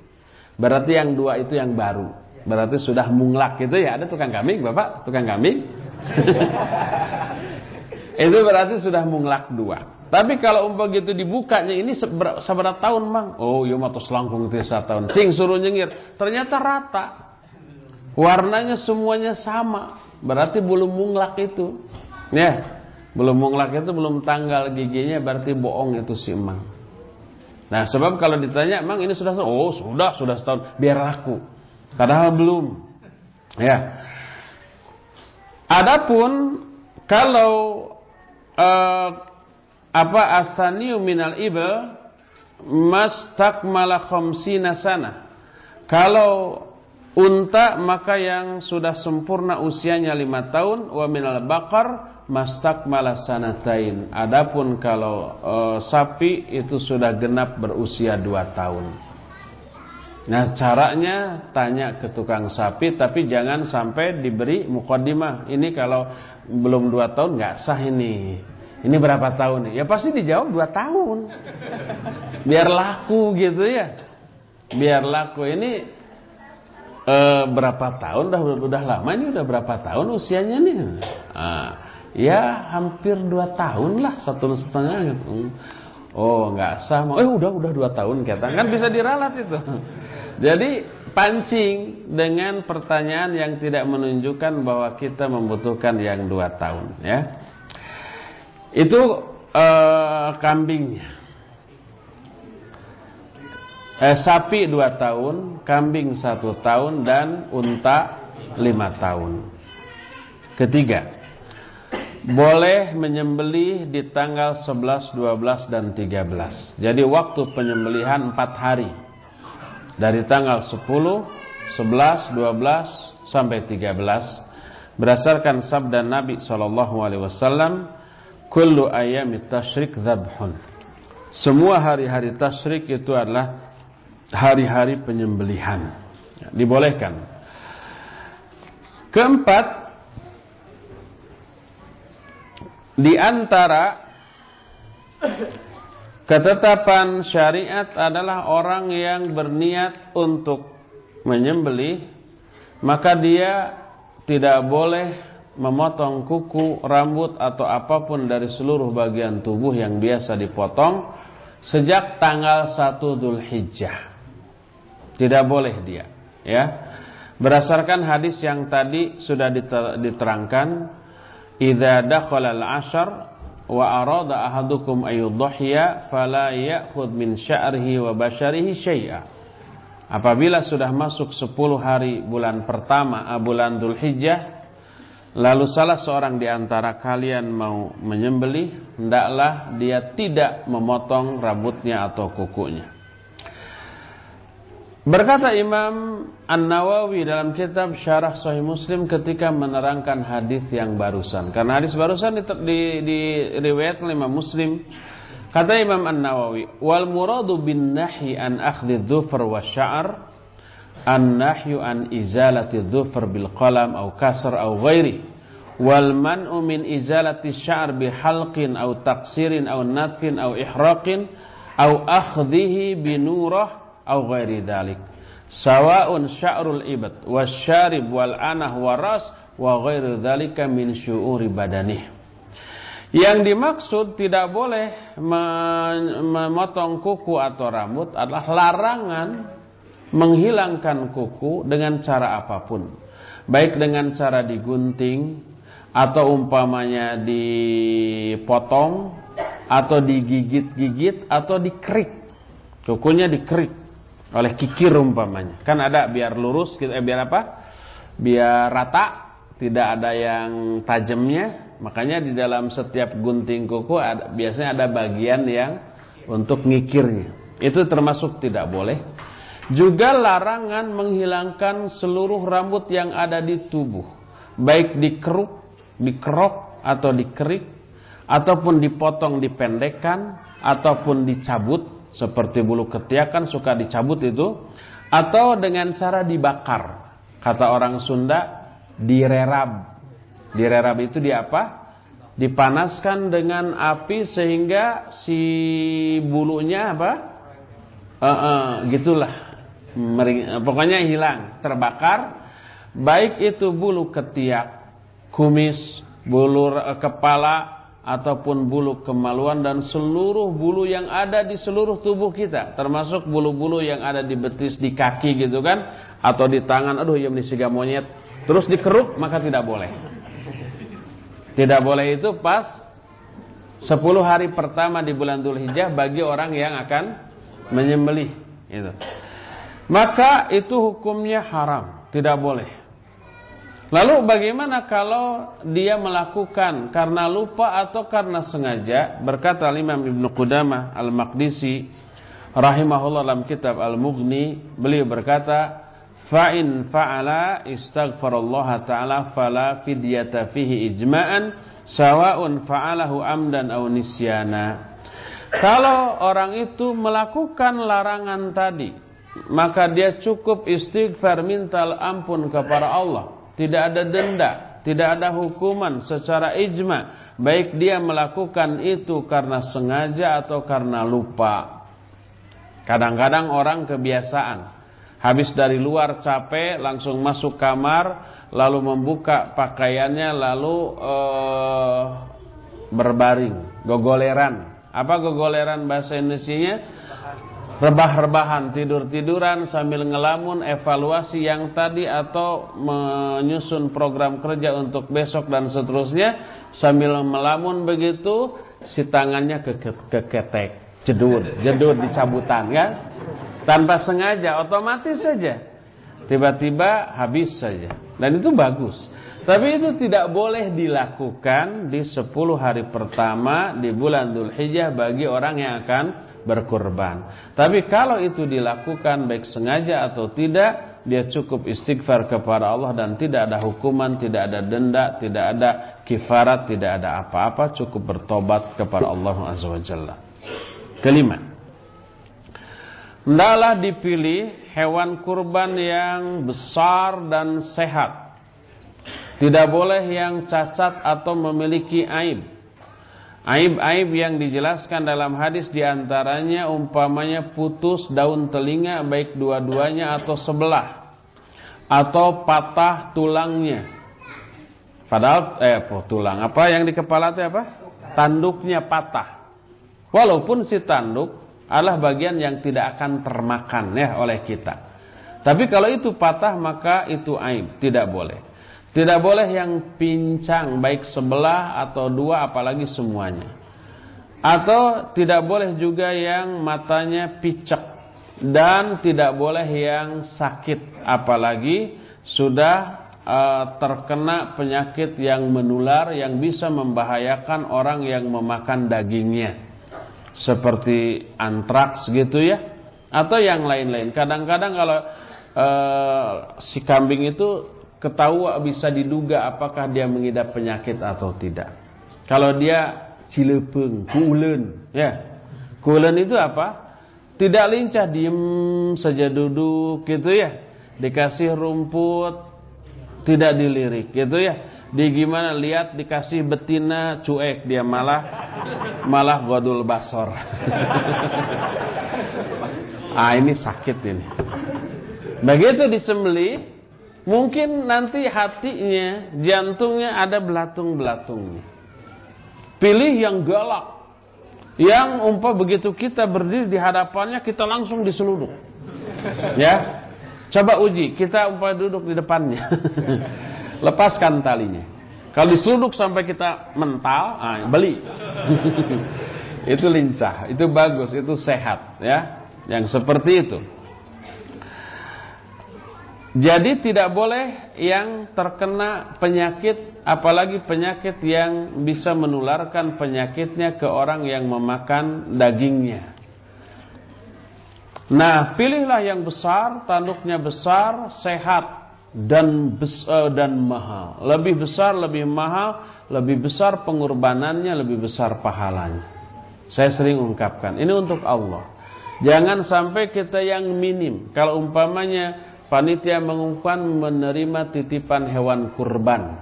Berarti yang dua itu yang baru. Berarti sudah munglak gitu ya. Ada tukang kambing bapak? Tukang kambing? Itu berarti sudah munglak dua. Tapi kalau umpah gitu dibukanya ini seberapa tahun mang? Oh iya mah selangkung tiga tahun. Cing suruh nyengir, ternyata rata. Warnanya semuanya sama. Berarti belum munglak itu. Ya, belum munglak itu belum tanggal giginya berarti bohong itu si emang. Nah sebab kalau ditanya emang ini sudah oh sudah sudah setahun biar laku. Padahal belum. Ya. Adapun kalau uh, apa asaniu minal ibl mastakmala khamsina sana kalau unta maka yang sudah sempurna usianya lima tahun wa minal bakar mastakmala sanatain adapun kalau e, sapi itu sudah genap berusia dua tahun Nah caranya tanya ke tukang sapi tapi jangan sampai diberi mukodimah. Ini kalau belum dua tahun nggak sah ini. Ini berapa tahun nih? Ya pasti dijawab dua tahun. Biar laku gitu ya. Biar laku ini e, berapa tahun? Udah udah lama ini udah berapa tahun usianya nih? Ah, ya hampir dua tahun lah satu setengah gitu. Oh nggak sama. Eh udah udah dua tahun kata kan bisa diralat itu. Jadi pancing dengan pertanyaan yang tidak menunjukkan bahwa kita membutuhkan yang dua tahun ya. Itu uh, kambingnya. Eh, sapi dua tahun, kambing satu tahun, dan unta lima tahun. Ketiga, boleh menyembelih di tanggal 11, 12, dan 13. Jadi waktu penyembelihan empat hari. Dari tanggal 10, 11, 12, sampai 13. Berdasarkan sabda Nabi SAW, kullu ayami tasyrik dzabhun. Semua hari-hari tasyrik itu adalah hari-hari penyembelihan. Ya, dibolehkan. Keempat, di antara ketetapan syariat adalah orang yang berniat untuk menyembelih, maka dia tidak boleh memotong kuku, rambut atau apa pun dari seluruh bagian tubuh yang biasa dipotong sejak tanggal 1 Hijjah. Tidak boleh dia, ya. Berdasarkan hadis yang tadi sudah diterangkan, "Idza dakhala al-'ashar wa arada ahadukum ayyudhiya fala ya'khudh min sya'rihi wa basharihi syai'a." Apabila sudah masuk 10 hari bulan pertama eh, bulan Dzulhijjah, lalu salah seorang di antara kalian mau menyembelih, hendaklah dia tidak memotong rambutnya atau kukunya. Berkata Imam An-Nawawi dalam kitab Syarah Sahih Muslim ketika menerangkan hadis yang barusan. Karena hadis barusan di, di, di riwayat Imam Muslim kata Imam An-Nawawi, "Wal muradu bin nahyi an akhdhi dhufr wa sya'r an nahyu an izalati dhufr bil qalam aw kasr aw ghairi." Wal man'u min izalati sya'r bi halqin aw taqsirin aw natfin aw ihraqin aw akhdhihi bi nurah au ghairi dzalik sawa'un sya'rul ibad wasyarib wal anah waras wa ghairu dzalika min syu'uri badanih. Yang dimaksud tidak boleh memotong kuku atau rambut adalah larangan menghilangkan kuku dengan cara apa pun. Baik dengan cara digunting atau umpamanya dipotong atau digigit-gigit atau dikerik. Kukunya dikerik oleh kikir umpamanya. Kan ada biar lurus, eh, biar apa? Biar rata, tidak ada yang tajamnya. Makanya di dalam setiap gunting kuku ada, biasanya ada bagian yang untuk ngikirnya. Itu termasuk tidak boleh. Juga larangan menghilangkan seluruh rambut yang ada di tubuh. Baik dikeruk, dikerok atau dikerik ataupun dipotong dipendekkan ataupun dicabut seperti bulu ketiak kan suka dicabut itu. Atau dengan cara dibakar. Kata orang Sunda direrab. Direrab itu di apa? Dipanaskan dengan api sehingga si bulunya apa? Uh, uh, gitulah. Mering, pokoknya hilang terbakar. Baik itu bulu ketiak kumis bulu kepala ataupun bulu kemaluan dan seluruh bulu yang ada di seluruh tubuh kita termasuk bulu-bulu yang ada di betis di kaki gitu kan atau di tangan aduh ya siga monyet terus dikeruk maka tidak boleh. Tidak boleh itu pas 10 hari pertama di bulan Dzulhijjah bagi orang yang akan menyembelih itu maka itu hukumnya haram tidak boleh Lalu bagaimana kalau dia melakukan karena lupa atau karena sengaja? Berkata Imam Ibn Qudamah Al-Maqdisi rahimahullah dalam kitab Al-Mughni, beliau berkata, "Fa'in fa'ala istaghfarallah ta'ala fala fidyata fihi ijma'an sawa'un fa'alahu amdan aw nisyana." Kalau orang itu melakukan larangan tadi, maka dia cukup istighfar minta ampun kepada Allah tidak ada denda, tidak ada hukuman secara ijma, baik dia melakukan itu karena sengaja atau karena lupa. Kadang-kadang orang kebiasaan habis dari luar capek langsung masuk kamar lalu membuka pakaiannya lalu uh, berbaring, gogoleran. Apa gogoleran bahasa Indonesia-nya? Rebah-rebahan, tidur-tiduran sambil ngelamun evaluasi yang tadi atau menyusun program kerja untuk besok dan seterusnya sambil melamun begitu si tangannya ke keketek, jedut, jedut dicabutan kan? Tanpa sengaja, otomatis saja tiba-tiba habis saja. Dan itu bagus. Tapi itu tidak boleh dilakukan di 10 hari pertama di bulan Dhul Hijjah bagi orang yang akan berkurban. Tapi kalau itu dilakukan baik sengaja atau tidak, dia cukup istighfar kepada Allah dan tidak ada hukuman, tidak ada denda, tidak ada kifarat, tidak ada apa-apa, cukup bertobat kepada Allah Azza wa Jalla. Kelima. Hendaklah dipilih hewan kurban yang besar dan sehat. Tidak boleh yang cacat atau memiliki aib. Aib-aib yang dijelaskan dalam hadis di antaranya umpamanya putus daun telinga baik dua-duanya atau sebelah atau patah tulangnya. Padahal eh apa tulang apa yang di kepala itu apa? Tanduknya patah. Walaupun si tanduk adalah bagian yang tidak akan termakan ya oleh kita. Tapi kalau itu patah maka itu aib, tidak boleh. Tidak boleh yang pincang baik sebelah atau dua apalagi semuanya. Atau tidak boleh juga yang matanya picek dan tidak boleh yang sakit apalagi sudah uh, terkena penyakit yang menular yang bisa membahayakan orang yang memakan dagingnya. Seperti antraks gitu ya atau yang lain-lain. Kadang-kadang kalau uh, si kambing itu ketahui bisa diduga apakah dia mengidap penyakit atau tidak. Kalau dia cilepeng, kulen, ya. Kulen itu apa? Tidak lincah, diem saja duduk gitu ya. Dikasih rumput, tidak dilirik gitu ya. Di gimana lihat dikasih betina cuek dia malah malah godul basor. ah ini sakit ini. Begitu disembeli Mungkin nanti hatinya, jantungnya ada belatung-belatungnya. Pilih yang galak. Yang umpah begitu kita berdiri di hadapannya, kita langsung diseluduk. Ya, Coba uji, kita umpah duduk di depannya. Lepaskan talinya. Kalau diseluduk sampai kita mental, ah, beli. itu lincah, itu bagus, itu sehat. ya Yang seperti itu. Jadi tidak boleh yang terkena penyakit apalagi penyakit yang bisa menularkan penyakitnya ke orang yang memakan dagingnya. Nah, pilihlah yang besar, tanduknya besar, sehat dan besar, eh, dan mahal. Lebih besar, lebih mahal, lebih besar pengorbanannya, lebih besar pahalanya. Saya sering ungkapkan, ini untuk Allah. Jangan sampai kita yang minim. Kalau umpamanya Panitia mengumumkan menerima titipan hewan kurban.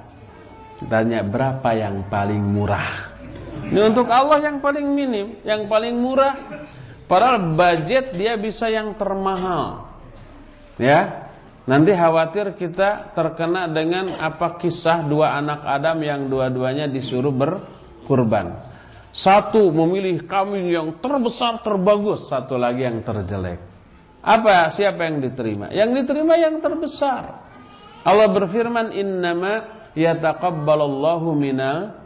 Tanya berapa yang paling murah? Ini untuk Allah yang paling minim, yang paling murah. Padahal budget dia bisa yang termahal. Ya. Nanti khawatir kita terkena dengan apa kisah dua anak Adam yang dua-duanya disuruh berkurban. Satu memilih kambing yang terbesar terbagus, satu lagi yang terjelek. Apa siapa yang diterima? Yang diterima yang terbesar. Allah berfirman innama yataqabbalallahu minal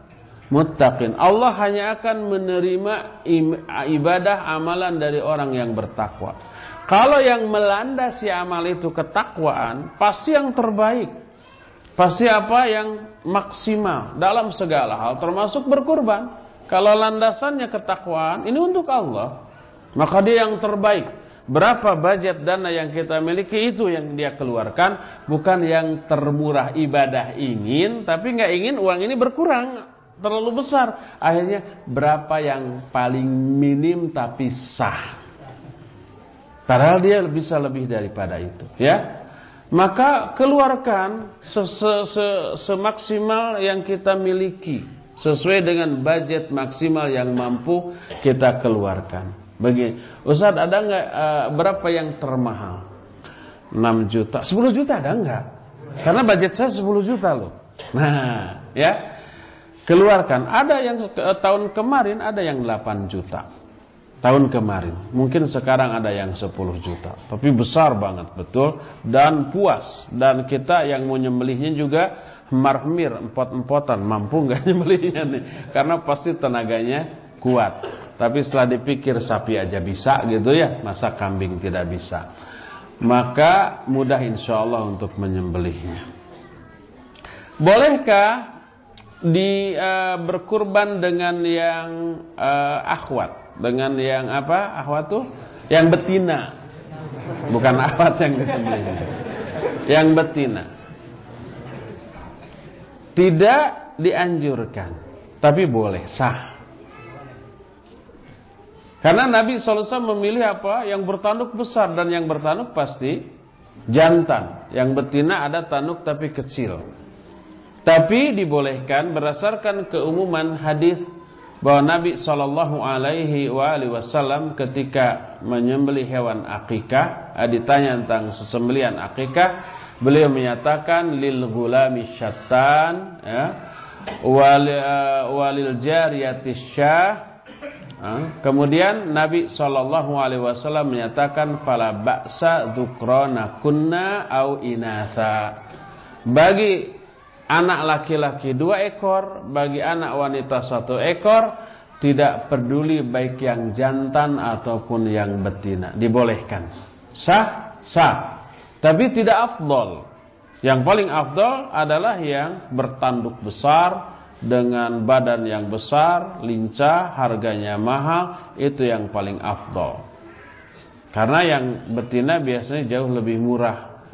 muttaqin. Allah hanya akan menerima ibadah amalan dari orang yang bertakwa. Kalau yang melanda si amal itu ketakwaan, pasti yang terbaik. Pasti apa yang maksimal dalam segala hal termasuk berkurban. Kalau landasannya ketakwaan, ini untuk Allah. Maka dia yang terbaik. Berapa budget dana yang kita miliki itu yang dia keluarkan, bukan yang termurah ibadah ingin, tapi nggak ingin uang ini berkurang terlalu besar. Akhirnya berapa yang paling minim tapi sah. Padahal dia bisa lebih daripada itu, ya. Maka keluarkan semaksimal yang kita miliki sesuai dengan budget maksimal yang mampu kita keluarkan. Begini, Ustaz ada nggak uh, berapa yang termahal? 6 juta, 10 juta ada nggak? Karena budget saya 10 juta loh. Nah, ya. Keluarkan. Ada yang uh, tahun kemarin ada yang 8 juta. Tahun kemarin. Mungkin sekarang ada yang 10 juta. Tapi besar banget, betul. Dan puas. Dan kita yang mau nyembelihnya juga marhmir, empot-empotan. Mampu nggak nyembelihnya nih. Karena pasti tenaganya kuat. Tapi setelah dipikir sapi aja bisa gitu ya, masa kambing tidak bisa. Maka mudah insya Allah untuk menyembelihnya. Bolehkah di uh, berkurban dengan yang uh, akhwat, dengan yang apa? Akhwat tuh yang betina. Bukan akhwat yang disembelihnya. Yang betina. Tidak dianjurkan, tapi boleh sah. Karena Nabi SAW memilih apa? Yang bertanduk besar dan yang bertanduk pasti jantan. Yang betina ada tanduk tapi kecil. Tapi dibolehkan berdasarkan keumuman hadis bahwa Nabi Shallallahu Alaihi Wasallam ketika menyembelih hewan akikah, eh, ditanya tentang sesembelian akikah, beliau menyatakan lil gulami syattan, ya, uh, walil jariyati syah, Kemudian Nabi Shallallahu Alaihi Wasallam menyatakan fala baksa dukrona kunna au inatha. Bagi anak laki-laki dua ekor, bagi anak wanita satu ekor, tidak peduli baik yang jantan ataupun yang betina, dibolehkan. Sah, sah. Tapi tidak afdol. Yang paling afdol adalah yang bertanduk besar dengan badan yang besar, lincah, harganya mahal, itu yang paling afdol. Karena yang betina biasanya jauh lebih murah.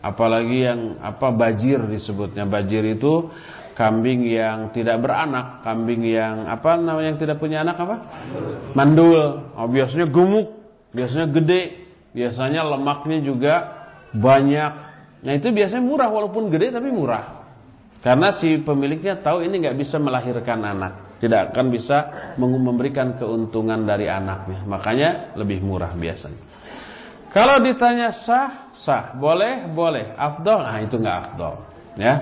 Apalagi yang apa bajir disebutnya. Bajir itu kambing yang tidak beranak, kambing yang apa namanya yang tidak punya anak apa? Mandul. Oh, biasanya gemuk, biasanya gede, biasanya lemaknya juga banyak Nah itu biasanya murah walaupun gede tapi murah. Karena si pemiliknya tahu ini nggak bisa melahirkan anak, tidak akan bisa memberikan keuntungan dari anaknya. Makanya lebih murah biasanya. Kalau ditanya sah, sah, boleh, boleh, afdol, nah itu nggak afdol, ya.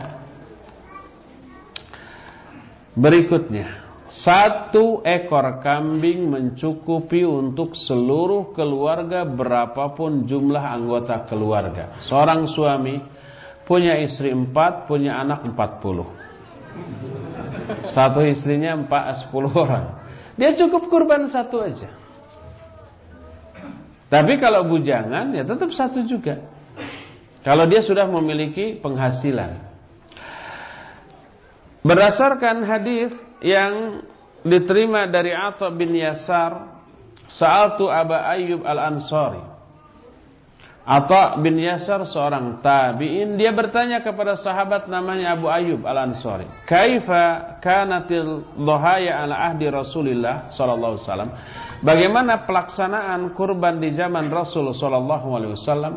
Berikutnya, satu ekor kambing mencukupi untuk seluruh keluarga berapapun jumlah anggota keluarga. Seorang suami punya istri empat, punya anak empat puluh. Satu istrinya empat sepuluh orang. Dia cukup kurban satu aja. Tapi kalau bujangan ya tetap satu juga. Kalau dia sudah memiliki penghasilan. Berdasarkan hadis yang diterima dari Atha bin Yasar Sa'altu Aba Ayyub Al-Ansari Atha bin Yasar seorang tabi'in Dia bertanya kepada sahabat namanya Abu Ayyub Al-Ansari Kaifa kanatil dohaya ala ahdi Rasulullah Sallallahu Wasallam Bagaimana pelaksanaan kurban di zaman Rasul Sallallahu Alaihi Wasallam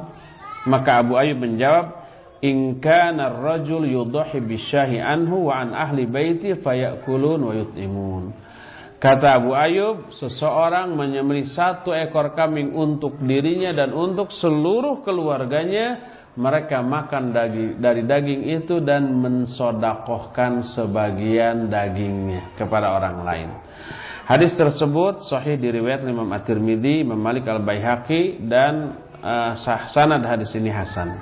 Maka Abu Ayyub menjawab in kana ar-rajul yudhi bisyahi anhu wa an ahli baiti fayakulun wa yut'imun. Kata Abu Ayub, seseorang menyembelih satu ekor kambing untuk dirinya dan untuk seluruh keluarganya, mereka makan daging, dari daging itu dan mensodakohkan sebagian dagingnya kepada orang lain. Hadis tersebut sahih diriwayatkan Imam At-Tirmidzi, Imam Malik Al-Baihaqi dan uh, sah sanad hadis ini hasan.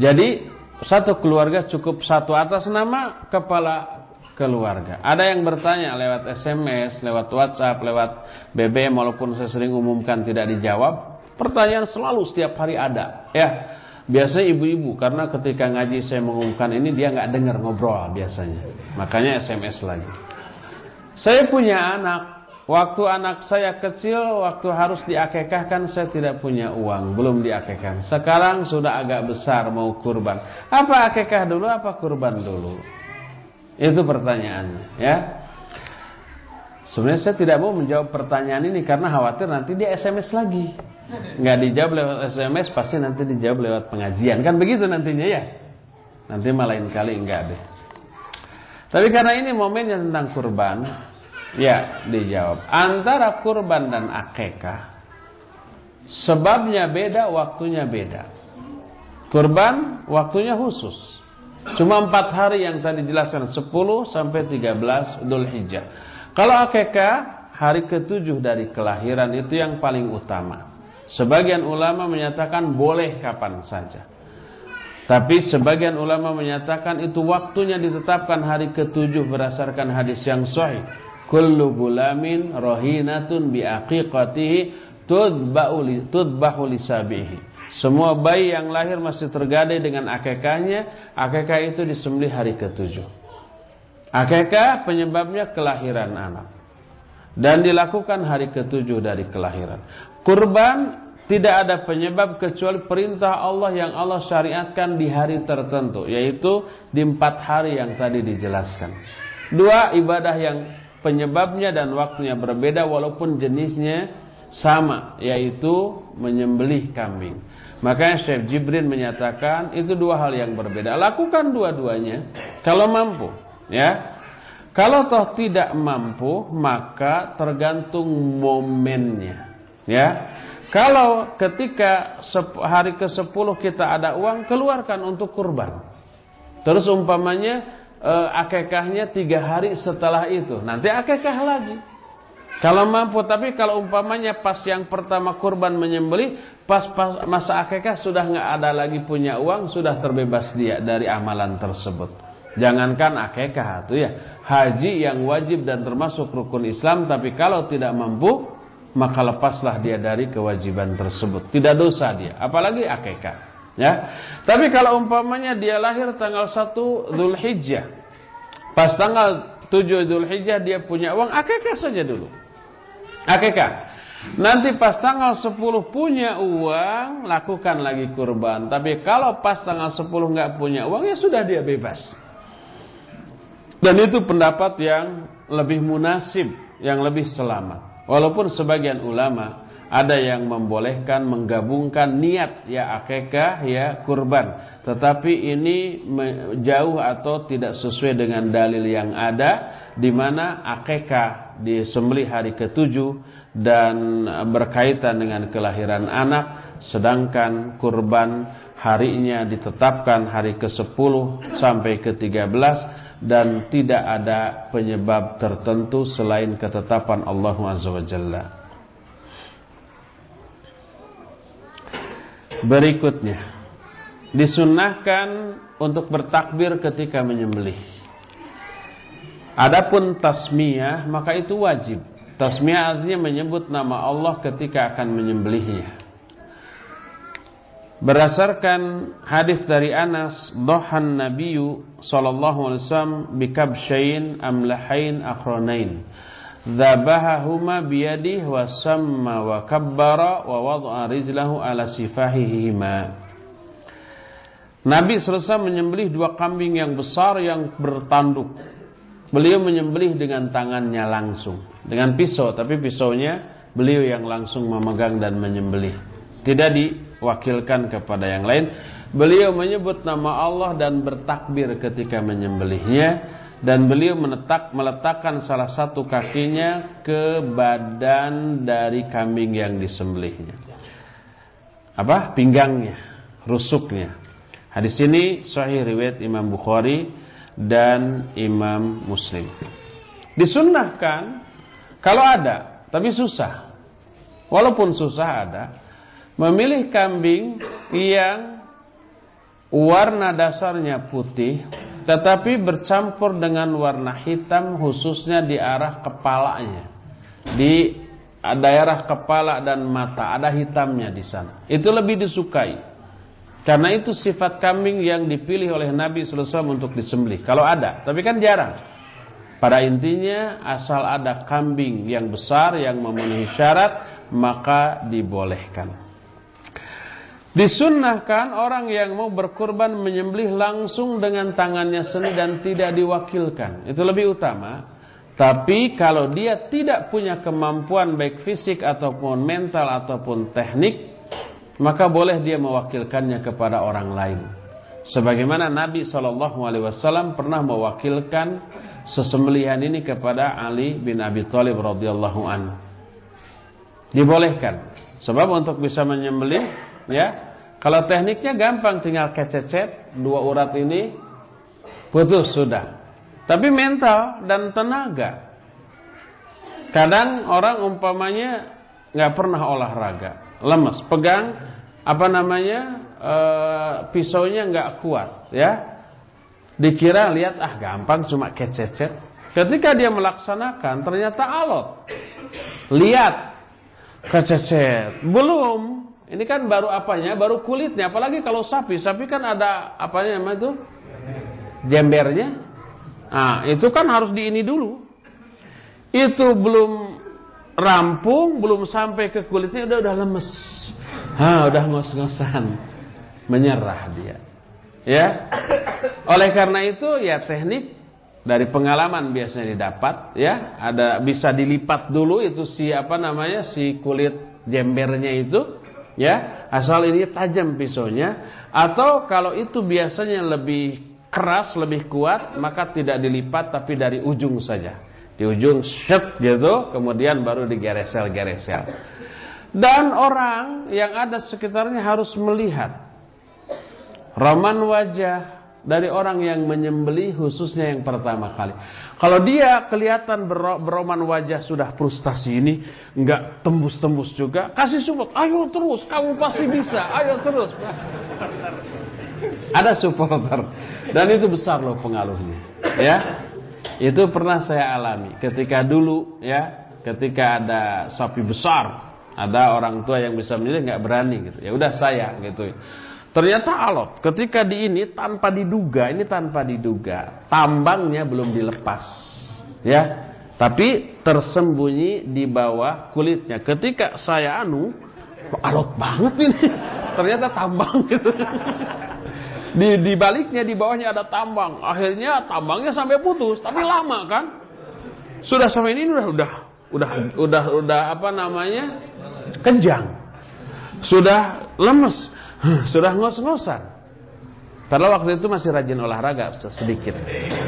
Jadi satu keluarga cukup satu atas nama kepala keluarga. Ada yang bertanya lewat SMS, lewat WhatsApp, lewat BBM walaupun saya sering umumkan tidak dijawab. Pertanyaan selalu setiap hari ada. Ya, biasanya ibu-ibu karena ketika ngaji saya mengumumkan ini dia nggak dengar ngobrol biasanya. Makanya SMS lagi. Saya punya anak Waktu anak saya kecil, waktu harus diakekahkan saya tidak punya uang, belum diakekahkan. Sekarang sudah agak besar mau kurban. Apa akekah dulu, apa kurban dulu? Itu pertanyaannya, ya. Sebenarnya saya tidak mau menjawab pertanyaan ini karena khawatir nanti dia SMS lagi. Nggak dijawab lewat SMS, pasti nanti dijawab lewat pengajian. Kan begitu nantinya ya? Nanti malah kali enggak deh. Tapi karena ini momennya tentang kurban, Ya, dijawab. Antara kurban dan akekah sebabnya beda, waktunya beda. Kurban waktunya khusus. Cuma empat hari yang tadi jelaskan 10 sampai 13 Dhul Hijjah. Kalau akekah hari ketujuh dari kelahiran itu yang paling utama. Sebagian ulama menyatakan boleh kapan saja. Tapi sebagian ulama menyatakan itu waktunya ditetapkan hari ketujuh berdasarkan hadis yang sahih kullu gulamin rohinatun bi aqiqatihi tudba'u tudbahu lisabihi. Semua bayi yang lahir masih tergadai dengan akekahnya, akekah itu disembelih hari ketujuh. Akekah penyebabnya kelahiran anak. Dan dilakukan hari ketujuh dari kelahiran. Kurban tidak ada penyebab kecuali perintah Allah yang Allah syariatkan di hari tertentu. Yaitu di empat hari yang tadi dijelaskan. Dua ibadah yang penyebabnya dan waktunya berbeda walaupun jenisnya sama yaitu menyembelih kambing. Makanya Syekh Jibrin menyatakan itu dua hal yang berbeda. Lakukan dua-duanya kalau mampu, ya. Kalau toh tidak mampu, maka tergantung momennya, ya. Kalau ketika hari ke-10 kita ada uang, keluarkan untuk kurban. Terus umpamanya uh, akekahnya tiga hari setelah itu. Nanti akekah lagi. Kalau mampu, tapi kalau umpamanya pas yang pertama kurban menyembelih, pas, pas masa akikah sudah nggak ada lagi punya uang, sudah terbebas dia dari amalan tersebut. Jangankan akikah itu ya, haji yang wajib dan termasuk rukun Islam, tapi kalau tidak mampu, maka lepaslah dia dari kewajiban tersebut. Tidak dosa dia, apalagi akikah. Ya, tapi kalau umpamanya dia lahir tanggal 1 Zulhijjah, pas tanggal 7 Zulhijjah dia punya uang, akikah saja dulu. Akikah. Nanti pas tanggal 10 punya uang, lakukan lagi kurban. Tapi kalau pas tanggal 10 nggak punya uang, ya sudah dia bebas. Dan itu pendapat yang lebih munasib, yang lebih selamat. Walaupun sebagian ulama ada yang membolehkan menggabungkan niat ya akikah ya kurban. Tetapi ini jauh atau tidak sesuai dengan dalil yang ada di mana disembelih hari ketujuh dan berkaitan dengan kelahiran anak sedangkan kurban harinya ditetapkan hari ke-10 sampai ke-13 dan tidak ada penyebab tertentu selain ketetapan Allah Azza wa Jalla. Berikutnya disunnahkan untuk bertakbir ketika menyembelih. Adapun tasmiyah maka itu wajib. Tasmiyah artinya menyebut nama Allah ketika akan menyembelihnya. Berdasarkan hadis dari Anas, dohan Nabiu sallallahu alaihi wasallam bikabshain amlahain akhronain. Dzabahahuma biyadihi wa samma wa kabbara wa wada'a rijlahu ala sifahihima. Nabi selesai menyembelih dua kambing yang besar yang bertanduk. Beliau menyembelih dengan tangannya langsung, dengan pisau, tapi pisaunya beliau yang langsung memegang dan menyembelih. Tidak diwakilkan kepada yang lain. Beliau menyebut nama Allah dan bertakbir ketika menyembelihnya dan beliau menetak meletakkan salah satu kakinya ke badan dari kambing yang disembelihnya. Apa? Pinggangnya, rusuknya. Hadis ini sahih riwayat Imam Bukhari dan Imam Muslim. Disunnahkan kalau ada, tapi susah. Walaupun susah ada, memilih kambing yang warna dasarnya putih tetapi bercampur dengan warna hitam khususnya di arah kepalanya. Di daerah kepala dan mata ada hitamnya di sana. Itu lebih disukai. Karena itu sifat kambing yang dipilih oleh Nabi SAW untuk disembelih. Kalau ada, tapi kan jarang. Pada intinya asal ada kambing yang besar yang memenuhi syarat maka dibolehkan. Disunnahkan orang yang mau berkurban menyembelih langsung dengan tangannya sendiri dan tidak diwakilkan. Itu lebih utama. Tapi kalau dia tidak punya kemampuan baik fisik ataupun mental ataupun teknik, maka boleh dia mewakilkannya kepada orang lain. Sebagaimana Nabi SAW pernah mewakilkan sesembelihan ini kepada Ali bin Abi Thalib radhiyallahu anhu. Dibolehkan. Sebab untuk bisa menyembelih ya. Kalau tekniknya gampang tinggal kececet dua urat ini putus sudah. Tapi mental dan tenaga. Kadang orang umpamanya nggak pernah olahraga, lemes, pegang apa namanya e, pisaunya nggak kuat, ya. Dikira lihat ah gampang cuma kececet. Ketika dia melaksanakan ternyata alot. Lihat kececet, belum ini kan baru apanya? Baru kulitnya. Apalagi kalau sapi. Sapi kan ada apanya namanya itu? Jembernya. Nah, itu kan harus di ini dulu. Itu belum rampung, belum sampai ke kulitnya udah udah lemes. Ha, udah ngos-ngosan. Menyerah dia. Ya. Oleh karena itu ya teknik dari pengalaman biasanya didapat ya, ada bisa dilipat dulu itu si apa namanya si kulit jembernya itu ya asal ini tajam pisaunya atau kalau itu biasanya lebih keras lebih kuat maka tidak dilipat tapi dari ujung saja di ujung set gitu kemudian baru digeresel-geresel dan orang yang ada sekitarnya harus melihat raman wajah dari orang yang menyembeli khususnya yang pertama kali. Kalau dia kelihatan beroman wajah sudah frustasi ini nggak tembus-tembus juga, kasih support. Ayo terus, kamu pasti bisa. Ayo terus. Ada supporter dan itu besar loh pengaruhnya. Ya, itu pernah saya alami ketika dulu ya, ketika ada sapi besar, ada orang tua yang bisa menilai nggak berani gitu. Ya udah saya gitu. Ternyata alot ketika di ini tanpa diduga, ini tanpa diduga, tambangnya belum dilepas. Ya. Tapi tersembunyi di bawah kulitnya. Ketika saya anu, alot banget ini. Ternyata tambang gitu. Di, di baliknya di bawahnya ada tambang. Akhirnya tambangnya sampai putus, tapi lama kan? Sudah sampai ini udah udah udah udah udah apa namanya? kejang. Sudah lemes sudah ngos-ngosan. Padahal waktu itu masih rajin olahraga sedikit.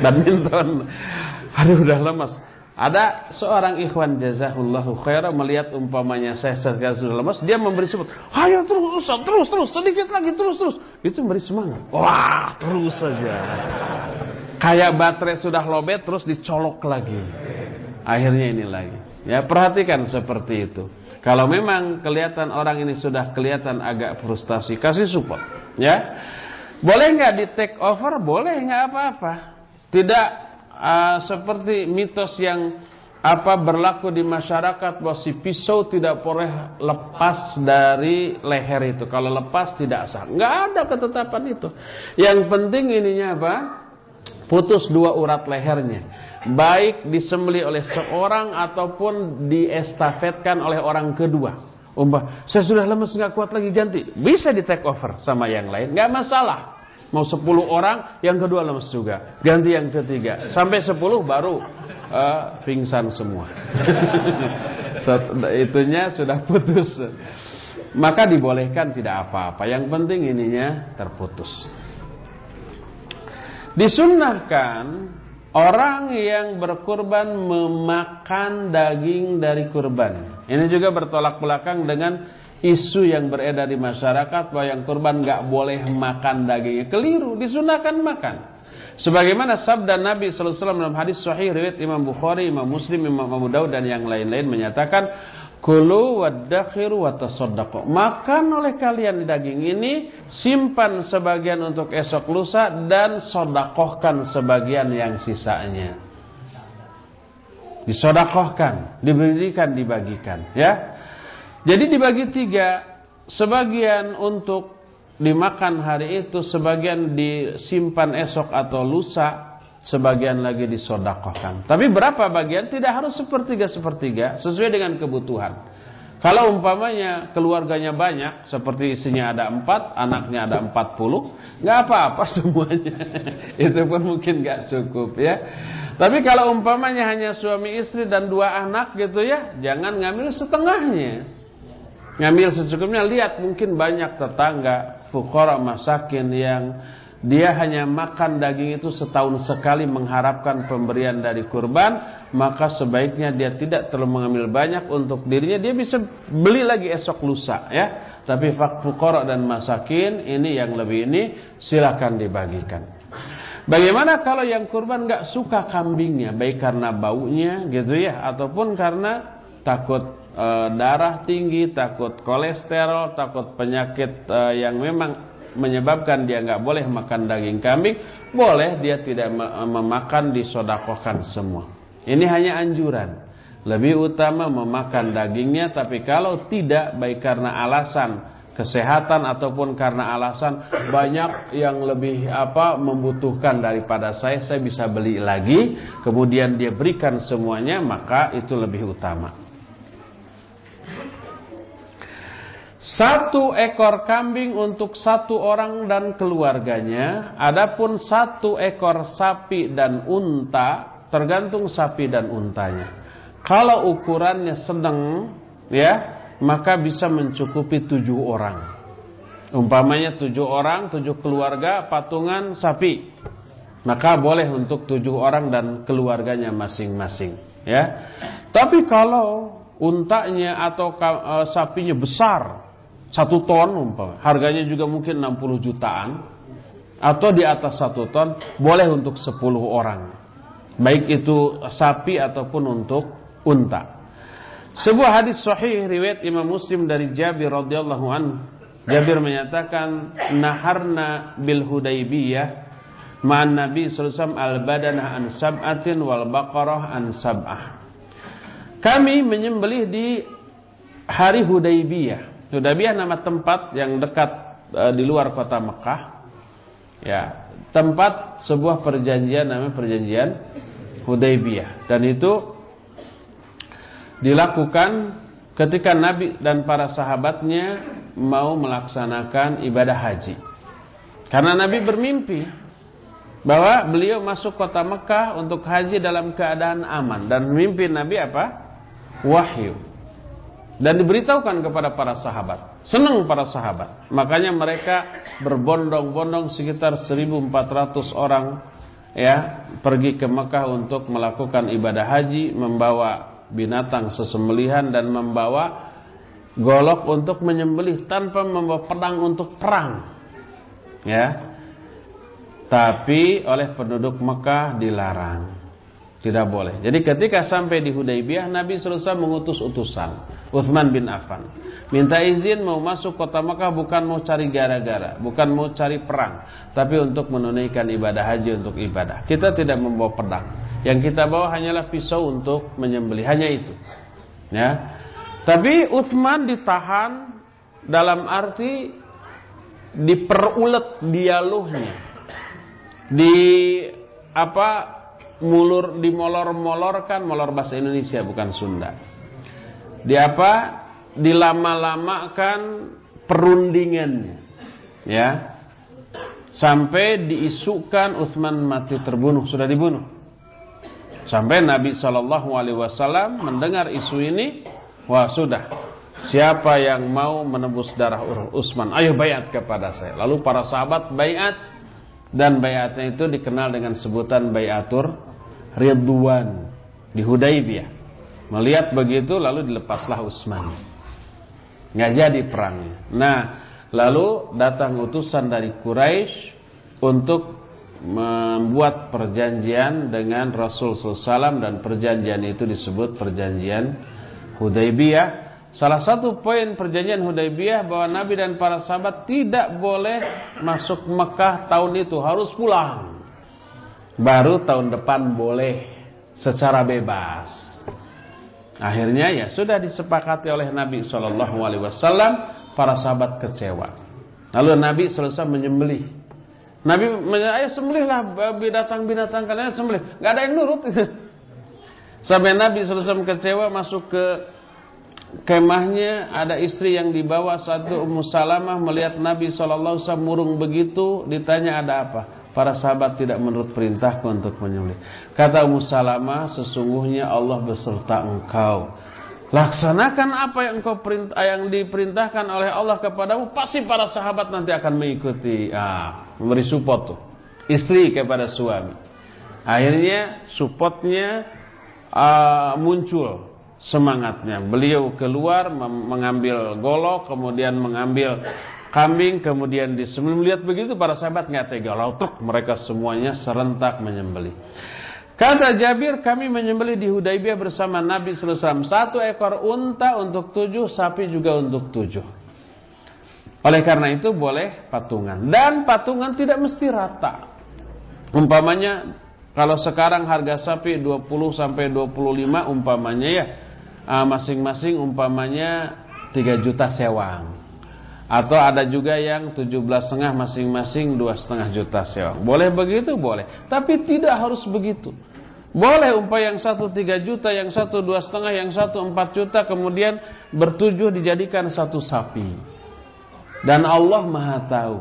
Badminton. Aduh udah lemas. Ada seorang ikhwan jazahullahu khairah melihat umpamanya saya sekarang sudah lemas, dia memberi support. Ayo terus, terus, terus, sedikit lagi, terus, terus. Itu memberi semangat. Wah, terus saja. Kayak baterai sudah lobet terus dicolok lagi. Akhirnya ini lagi. Ya, perhatikan seperti itu. Kalau memang kelihatan orang ini sudah kelihatan agak frustasi, kasih support, ya. Boleh nggak di take over? Boleh nggak apa-apa. Tidak uh, seperti mitos yang apa berlaku di masyarakat bahwa si pisau tidak boleh lepas dari leher itu. Kalau lepas tidak sah. Nggak ada ketetapan itu. Yang penting ininya apa? Putus dua urat lehernya baik disembeli oleh seorang ataupun diestafetkan oleh orang kedua. Umpah, saya sudah lemes nggak kuat lagi ganti, bisa di take over sama yang lain, nggak masalah. Mau 10 orang, yang kedua lemes juga, ganti yang ketiga, sampai 10 baru uh, pingsan semua. Itunya sudah putus. Maka dibolehkan tidak apa-apa. Yang penting ininya terputus. Disunnahkan Orang yang berkurban memakan daging dari kurban. Ini juga bertolak belakang dengan isu yang beredar di masyarakat bahwa yang kurban nggak boleh makan dagingnya. Keliru, disunahkan makan. Sebagaimana sabda Nabi SAW dalam hadis sahih riwayat Imam Bukhari, Imam Muslim, Imam Abu Daud dan yang lain-lain menyatakan Kulu wadakhiru watasoddaqo. Makan oleh kalian daging ini, simpan sebagian untuk esok lusa dan sodakohkan sebagian yang sisanya. Disodakohkan, diberikan, dibagikan. Ya, jadi dibagi tiga, sebagian untuk dimakan hari itu, sebagian disimpan esok atau lusa, sebagian lagi disodakohkan. Tapi berapa bagian? Tidak harus sepertiga-sepertiga, sesuai dengan kebutuhan. Kalau umpamanya keluarganya banyak, seperti isinya ada empat, anaknya ada empat puluh, nggak apa-apa semuanya. Itu pun mungkin nggak cukup ya. Tapi kalau umpamanya hanya suami istri dan dua anak gitu ya, jangan ngambil setengahnya. Ngambil secukupnya, lihat mungkin banyak tetangga, fukara masakin yang dia hanya makan daging itu setahun sekali mengharapkan pemberian dari kurban, maka sebaiknya dia tidak terlalu mengambil banyak untuk dirinya, dia bisa beli lagi esok lusa ya. Tapi fakfukoro dan masakin ini yang lebih ini silakan dibagikan. Bagaimana kalau yang kurban nggak suka kambingnya, baik karena baunya gitu ya, ataupun karena takut e, darah tinggi, takut kolesterol, takut penyakit e, yang memang menyebabkan dia nggak boleh makan daging kambing, boleh dia tidak memakan disodakohkan semua. Ini hanya anjuran. Lebih utama memakan dagingnya, tapi kalau tidak baik karena alasan kesehatan ataupun karena alasan banyak yang lebih apa membutuhkan daripada saya, saya bisa beli lagi, kemudian dia berikan semuanya, maka itu lebih utama. Satu ekor kambing untuk satu orang dan keluarganya. Adapun satu ekor sapi dan unta tergantung sapi dan untanya. Kalau ukurannya sedang, ya, maka bisa mencukupi tujuh orang. Umpamanya tujuh orang, tujuh keluarga, patungan sapi. Maka boleh untuk tujuh orang dan keluarganya masing-masing. Ya, tapi kalau untanya atau uh, sapinya besar, satu ton umpama, harganya juga mungkin 60 jutaan. atau di atas satu ton boleh untuk sepuluh orang. Baik itu sapi ataupun untuk unta. Sebuah hadis sahih riwayat Imam Muslim dari Jabir radhiyallahu anhu. Jabir menyatakan naharna bil Hudaybiyah ma'an Nabi sallallahu al-badanah an sab'atin wal baqarah an sab'ah. Kami menyembelih di hari Hudaybiyah. Hudaybiyah nama tempat yang dekat uh, di luar kota Mekah. Ya, tempat sebuah perjanjian namanya perjanjian Hudaybiyah dan itu dilakukan ketika Nabi dan para sahabatnya mau melaksanakan ibadah haji. Karena Nabi bermimpi bahwa beliau masuk kota Mekah untuk haji dalam keadaan aman dan mimpi Nabi apa? Wahyu. Dan diberitahukan kepada para sahabat. Senang para sahabat. Makanya mereka berbondong-bondong sekitar 1400 orang ya pergi ke Mekah untuk melakukan ibadah haji, membawa binatang sesembelihan dan membawa golok untuk menyembelih tanpa membawa pedang untuk perang. Ya. Tapi oleh penduduk Mekah dilarang. Tidak boleh. Jadi ketika sampai di Hudaybiyah Nabi selesai mengutus utusan Uthman bin Affan. Minta izin mau masuk kota Mekah bukan mau cari gara-gara, bukan mau cari perang, tapi untuk menunaikan ibadah haji untuk ibadah. Kita tidak membawa pedang. Yang kita bawa hanyalah pisau untuk menyembelih, hanya itu. Ya. Tapi Uthman ditahan dalam arti diperulet dialognya. Di apa mulur dimolor-molorkan molor bahasa Indonesia bukan Sunda. Di apa dilama-lamakan perundingannya. Ya. Sampai diisukan Uthman mati terbunuh, sudah dibunuh. Sampai Nabi Shallallahu Alaihi Wasallam mendengar isu ini, wah sudah, siapa yang mau menebus darah Utsman, ayo bayat kepada saya. Lalu para sahabat bayat dan bayatnya itu dikenal dengan sebutan bayatur Ridwan di Hudaybiyah. Melihat begitu lalu dilepaslah Utsman. Nggak jadi perangnya. Nah, lalu datang utusan dari Quraisy untuk membuat perjanjian dengan Rasul SAW dan perjanjian itu disebut perjanjian Hudaybiyah. Salah satu poin perjanjian Hudaybiyah bahwa Nabi dan para sahabat tidak boleh masuk Mekah tahun itu, harus pulang. Baru tahun depan boleh secara bebas. Akhirnya ya sudah disepakati oleh Nabi Shallallahu Alaihi Wasallam, para sahabat kecewa. Lalu Nabi selesai menyembelih Nabi ayo sembelihlah binatang-binatang kalian sembelih. Gak ada yang nurut. Sampai Nabi selesai kecewa masuk ke kemahnya ada istri yang dibawa satu Ummu Salamah melihat Nabi SAW murung begitu ditanya ada apa para sahabat tidak menurut perintahku untuk menyembelih. Kata Ummu Salamah sesungguhnya Allah beserta engkau. Laksanakan apa yang engkau perintah, yang diperintahkan oleh Allah kepadamu pasti para sahabat nanti akan mengikuti ah memberi support tuh. Istri kepada suami. Akhirnya supportnya uh, muncul semangatnya. Beliau keluar mengambil golok kemudian mengambil kambing kemudian disembelih melihat begitu para sahabat nggak tega lautruk mereka semuanya serentak menyembelih Kata Jabir, kami menyembelih di Hudaybiyah bersama Nabi SAW. Satu ekor unta untuk tujuh, sapi juga untuk tujuh. Oleh karena itu boleh patungan dan patungan tidak mesti rata. Umpamanya kalau sekarang harga sapi 20 sampai 25 umpamanya ya ah, masing-masing umpamanya 3 juta sewang. Atau ada juga yang 17 setengah masing-masing dua setengah juta sewang. Boleh begitu? Boleh. Tapi tidak harus begitu. Boleh umpah yang satu tiga juta, yang satu dua setengah, yang satu empat juta, kemudian bertujuh dijadikan satu sapi. Dan Allah Maha tahu.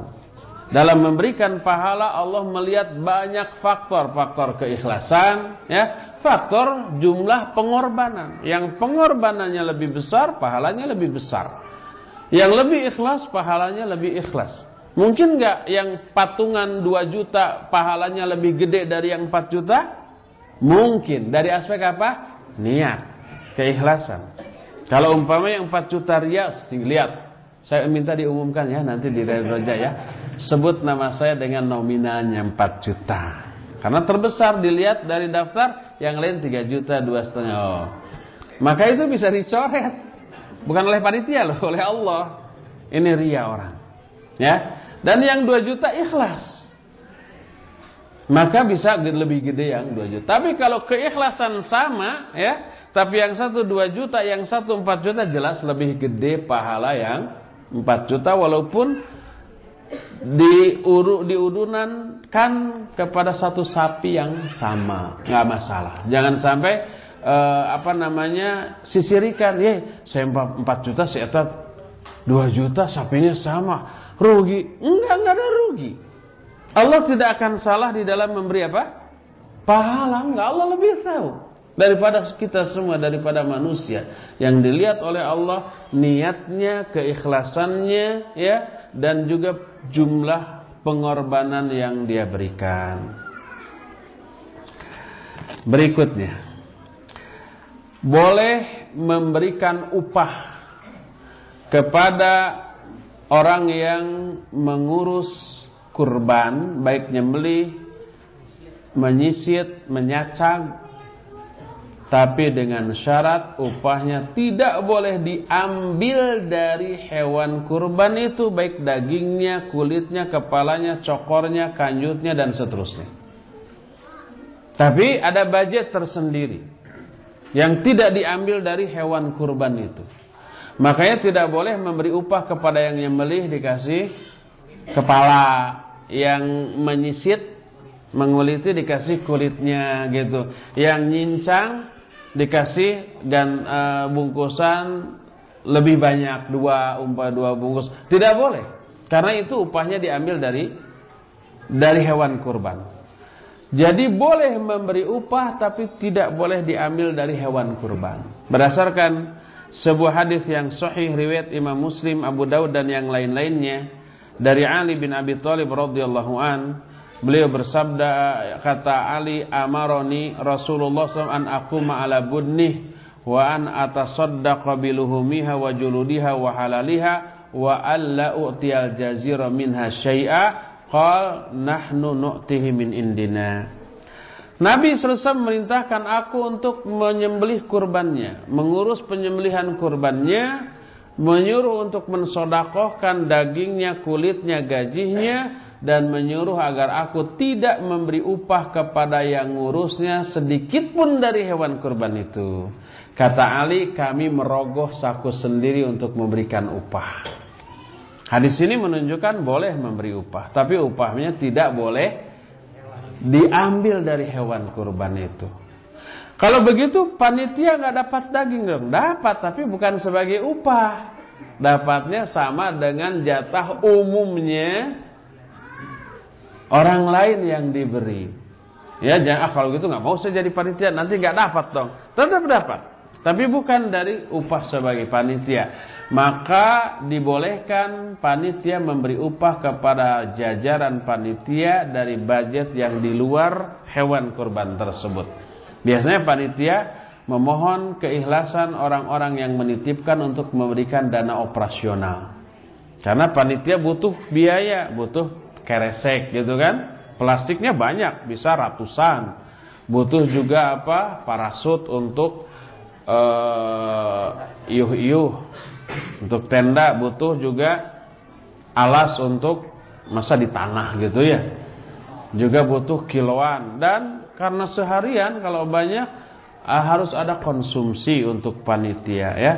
Dalam memberikan pahala Allah melihat banyak faktor-faktor keikhlasan, ya, faktor jumlah pengorbanan. Yang pengorbanannya lebih besar, pahalanya lebih besar. Yang lebih ikhlas, pahalanya lebih ikhlas. Mungkin nggak yang patungan 2 juta pahalanya lebih gede dari yang 4 juta? Mungkin. Dari aspek apa? Niat, keikhlasan. Kalau umpama yang 4 juta rias, lihat saya minta diumumkan ya nanti di Roja ya. sebut nama saya dengan nominalnya 4 juta. Karena terbesar dilihat dari daftar, yang lain 3 juta, dua setengah. Oh. Maka itu bisa dicoret. Bukan oleh panitia loh, oleh Allah. Ini ria orang. Ya. Dan yang 2 juta ikhlas. Maka bisa lebih gede yang 2 juta. Tapi kalau keikhlasan sama, ya, tapi yang satu 2 juta, yang satu 4 juta jelas lebih gede pahala yang 4 juta walaupun diuru diudunan kan kepada satu sapi yang sama, nggak masalah. Jangan sampai uh, apa namanya sisirikan, ya saya 4 juta, saya 2 juta, sapinya sama, rugi. Enggak, enggak ada rugi. Allah tidak akan salah di dalam memberi apa? Pahala, enggak. Allah lebih tahu. Daripada kita semua daripada manusia. Yang dilihat oleh Allah niatnya keikhlasannya ya dan juga jumlah pengorbanan yang dia berikan. Berikutnya boleh memberikan upah kepada orang yang mengurus kurban baik nyembeli menyisit menyacang tapi dengan syarat upahnya tidak boleh diambil dari hewan kurban itu baik dagingnya, kulitnya, kepalanya, cokornya, kanjutnya dan seterusnya. Tapi ada budget tersendiri yang tidak diambil dari hewan kurban itu. Makanya tidak boleh memberi upah kepada yang nyembelih dikasih kepala yang menyisit menguliti dikasih kulitnya gitu. Yang nyincang dikasih dan e, bungkusan lebih banyak dua umpah dua bungkus. Tidak boleh karena itu upahnya diambil dari dari hewan kurban jadi boleh memberi upah tapi tidak boleh diambil dari hewan kurban. Berdasarkan sebuah hadis yang sahih riwayat Imam Muslim Abu Daud dan yang lain-lainnya dari Ali bin Abi Thalib radhiyallahu an Beliau bersabda kata Ali amaroni Rasulullah SAW an aquma ala budnih wa an atasaddaqa biluhumiha wa juludiha wa halaliha wa alla u'tiyal jazira minha syai'a qal nahnu nu'tihi min indina Nabi selesai memerintahkan aku untuk menyembelih kurbannya, mengurus penyembelihan kurbannya, menyuruh untuk mensodakohkan dagingnya, kulitnya, gajinya, dan menyuruh agar aku tidak memberi upah kepada yang ngurusnya sedikit pun dari hewan kurban itu. Kata Ali, kami merogoh saku sendiri untuk memberikan upah. Hadis ini menunjukkan boleh memberi upah, tapi upahnya tidak boleh diambil dari hewan kurban itu. Kalau begitu panitia nggak dapat daging dong, dapat tapi bukan sebagai upah. Dapatnya sama dengan jatah umumnya orang lain yang diberi. Ya, jangan ah, kalau gitu nggak mau saya jadi panitia, nanti nggak dapat dong. Tetap dapat. Tapi bukan dari upah sebagai panitia. Maka dibolehkan panitia memberi upah kepada jajaran panitia dari budget yang di luar hewan kurban tersebut. Biasanya panitia memohon keikhlasan orang-orang yang menitipkan untuk memberikan dana operasional. Karena panitia butuh biaya, butuh keresek gitu kan. Plastiknya banyak, bisa ratusan. Butuh juga apa? Parasut untuk iuh-iuh. Untuk tenda butuh juga alas untuk masa di tanah gitu ya. Juga butuh kiloan dan karena seharian kalau banyak uh, harus ada konsumsi untuk panitia ya.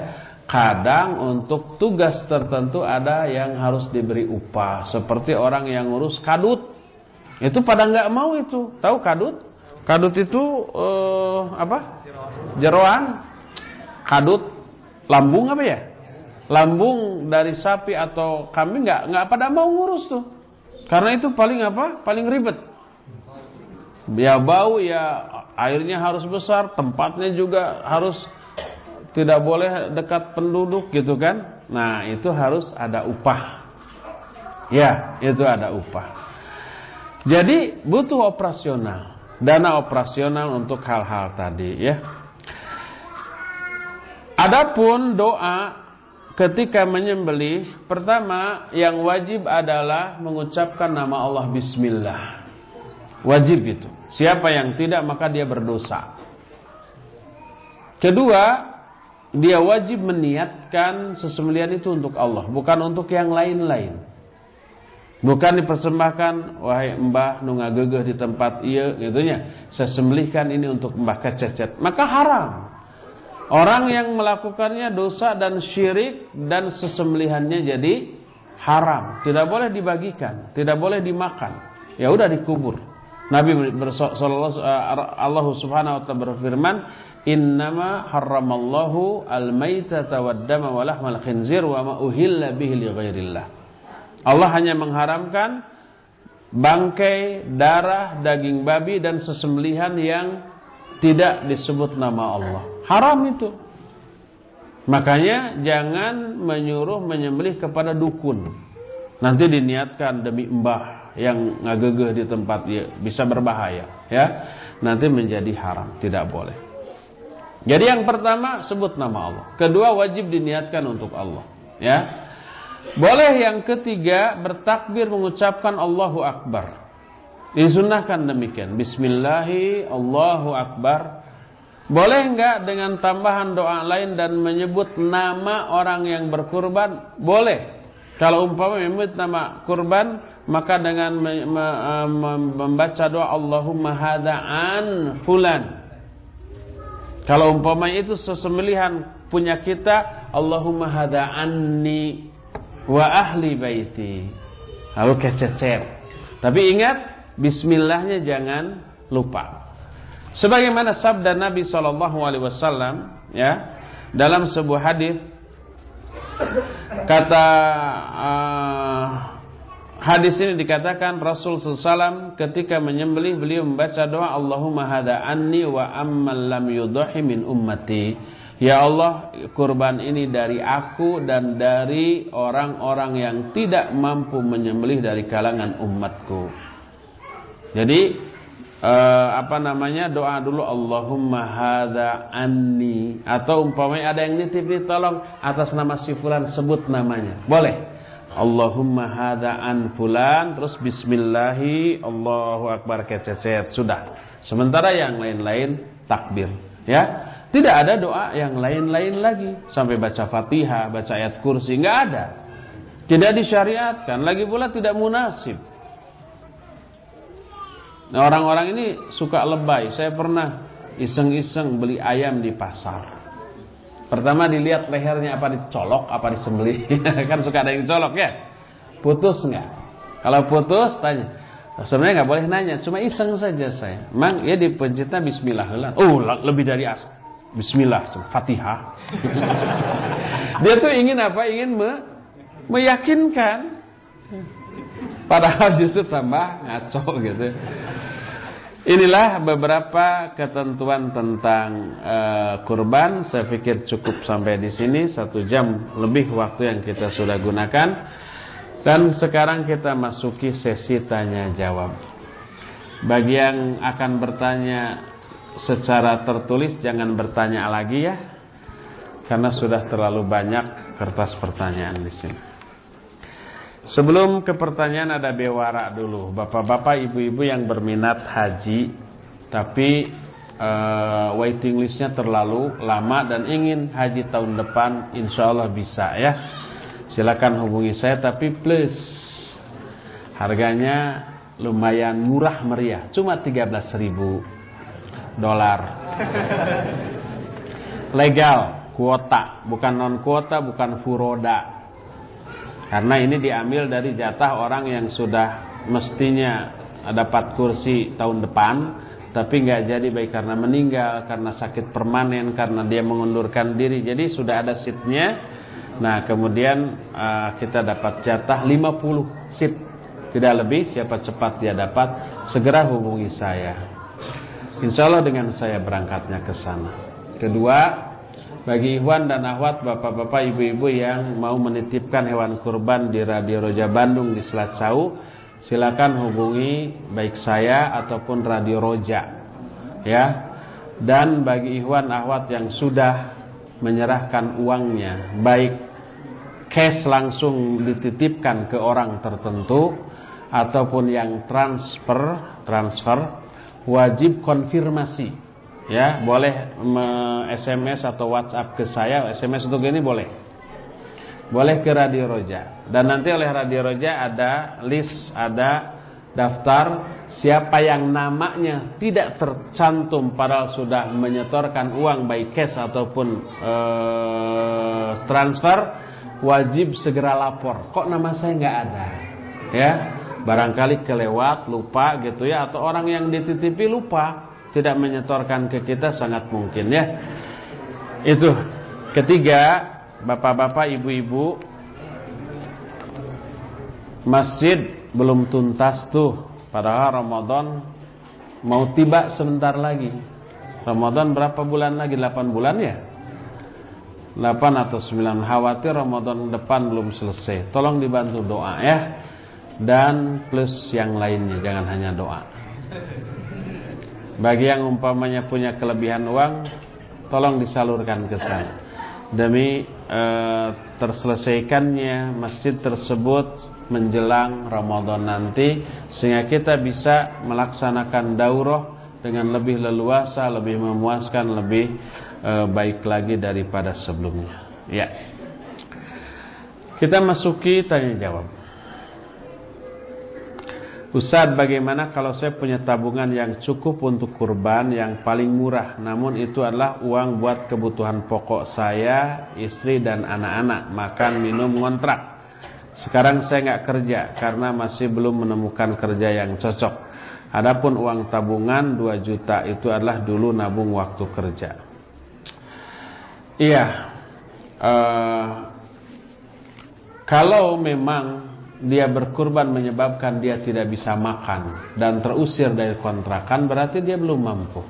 Kadang untuk tugas tertentu ada yang harus diberi upah Seperti orang yang ngurus kadut Itu pada nggak mau itu Tahu kadut? Kadut itu uh, apa? Jeroan Kadut? Lambung apa ya? Lambung dari sapi atau kambing nggak nggak pada mau ngurus tuh. Karena itu paling apa? Paling ribet. Ya bau ya airnya harus besar Tempatnya juga harus tidak boleh dekat penduduk gitu kan. Nah itu harus ada upah. Ya itu ada upah. Jadi butuh operasional. Dana operasional untuk hal-hal tadi ya adapun doa ketika menyembelih, pertama yang wajib adalah mengucapkan nama Allah Bismillah. Wajib itu. Siapa yang tidak maka dia berdosa. Kedua, dia wajib meniatkan sesembelihan itu untuk Allah, bukan untuk yang lain-lain. Bukan dipersembahkan wahai mbah nunga gegeh di tempat iya gitunya. Sesembelihkan ini untuk mbah kececet. Maka haram. Orang yang melakukannya dosa dan syirik dan sesembelihannya jadi haram. Tidak boleh dibagikan, tidak boleh dimakan. Ya udah dikubur. Nabi Allah Subhanahu wa taala berfirman, "Innama harramallahu al-maitata wad-dama wa lahmal khinzir wa ma uhilla bihi li ghairillah." Allah hanya mengharamkan bangkai, darah, daging babi dan sesembelihan yang tidak disebut nama Allah. Haram itu. Makanya jangan menyuruh menyembelih kepada dukun. Nanti diniatkan demi mbah yang ngagegeh di tempat ya, bisa berbahaya ya. Nanti menjadi haram, tidak boleh. Jadi yang pertama sebut nama Allah. Kedua wajib diniatkan untuk Allah, ya. Boleh yang ketiga bertakbir mengucapkan Allahu Akbar. Disunahkan demikian. Bismillahi Allahu Akbar. Boleh enggak dengan tambahan doa lain dan menyebut nama orang yang berkurban? Boleh. Kalau umpama menyebut nama kurban, maka dengan membaca doa Allahumma hadza an fulan. Kalau umpama itu sesembelihan punya kita, Allahumma hadza anni wa ahli baiti. Lalu kececer. Tapi ingat, bismillahnya jangan lupa. Sebagaimana sabda Nabi sallallahu alaihi wasallam ya, dalam sebuah hadis kata uh, hadis ini dikatakan Rasul SAW ketika menyembelih beliau membaca doa Allahumma hada anni wa amman lam yudahi min ummati. Ya Allah kurban ini dari aku dan dari orang-orang yang tidak mampu menyembelih dari kalangan umatku. Jadi uh, apa namanya? Doa dulu Allahumma hadza anni. Atau umpamanya ada yang nitip tolong atas nama si fulan sebut namanya. Boleh? Allahumma hadza an fulan. Terus bismillahi Allahu akbar kececet sudah. Sementara yang lain-lain takbir. Ya? Tidak ada doa yang lain-lain lagi. Sampai baca Fatihah baca ayat kursi nggak ada. Tidak disyariatkan. Lagi pula tidak munasib Nah orang-orang ini suka lebay. Saya pernah iseng-iseng beli ayam di pasar. Pertama dilihat lehernya apa dicolok, apa disembelih. kan suka ada yang colok ya. Putus nggak? Kalau putus tanya. Sebenarnya nggak boleh nanya, cuma iseng saja saya. Mang ya dipencetnya Bismillah Oh lebih dari as. Bismillah, Fatihah. Dia tuh ingin apa? Ingin me meyakinkan. Padahal justru tambah ngaco gitu. Inilah beberapa ketentuan tentang uh, kurban. Saya pikir cukup sampai di sini satu jam lebih waktu yang kita sudah gunakan. Dan sekarang kita masuki sesi tanya jawab. Bagi yang akan bertanya secara tertulis jangan bertanya lagi ya, karena sudah terlalu banyak kertas pertanyaan di sini. Sebelum ke pertanyaan ada bewara dulu. Bapak-bapak ibu-ibu yang berminat haji Tapi uh, waiting listnya terlalu lama Dan ingin haji tahun depan Insya Allah bisa ya. Silakan hubungi saya Tapi plus Harganya lumayan murah meriah. Cuma 13 ribu dolar. Legal Kuota. Bukan non kuota Bukan furoda karena ini diambil dari jatah orang yang sudah mestinya dapat kursi tahun depan tapi nggak jadi baik karena meninggal, karena sakit permanen, karena dia mengundurkan diri. Jadi sudah ada seatnya. Nah, kemudian uh, kita dapat jatah 50 seat. Tidak lebih, siapa cepat dia dapat, segera hubungi saya. Insya Allah dengan saya berangkatnya ke sana. Kedua, bagi ikhwan dan akhwat, bapak-bapak, ibu-ibu yang mau menitipkan hewan kurban di Radio Roja Bandung di Selat Sau, silakan hubungi baik saya ataupun Radio Roja. Ya. Dan bagi ikhwan akhwat yang sudah menyerahkan uangnya, baik cash langsung dititipkan ke orang tertentu ataupun yang transfer transfer wajib konfirmasi ya boleh SMS atau WhatsApp ke saya. SMS untuk ini boleh. Boleh ke Radio Roja. Dan nanti oleh Radio Roja ada list ada daftar siapa yang namanya tidak tercantum padahal sudah menyetorkan uang baik cash ataupun ee, transfer wajib segera lapor. Kok nama saya nggak ada? Ya barangkali kelewat lupa gitu ya. Atau orang yang dititipi lupa tidak menyetorkan ke kita sangat mungkin ya. Itu ketiga bapak-bapak ibu-ibu masjid belum tuntas tuh. Padahal Ramadan mau tiba sebentar lagi. Ramadan berapa bulan lagi? 8 bulan ya? 8 atau 9 khawatir Ramadan depan belum selesai. Tolong dibantu doa ya. Dan plus yang lainnya jangan hanya doa bagi yang umpamanya punya kelebihan uang tolong disalurkan ke saya demi e, terselesaikannya masjid tersebut menjelang Ramadan nanti sehingga kita bisa melaksanakan daurah dengan lebih leluasa, lebih memuaskan, lebih e, baik lagi daripada sebelumnya. Ya. Kita masuki tanya jawab. Ustaz, bagaimana kalau saya punya tabungan yang cukup untuk kurban yang paling murah, namun itu adalah uang buat kebutuhan pokok saya, istri dan anak-anak, makan, minum, ngontrak. Sekarang saya nggak kerja karena masih belum menemukan kerja yang cocok. Adapun uang tabungan 2 juta itu adalah dulu nabung waktu kerja. Iya, uh, kalau memang dia berkurban menyebabkan dia tidak bisa makan dan terusir dari kontrakan, berarti dia belum mampu.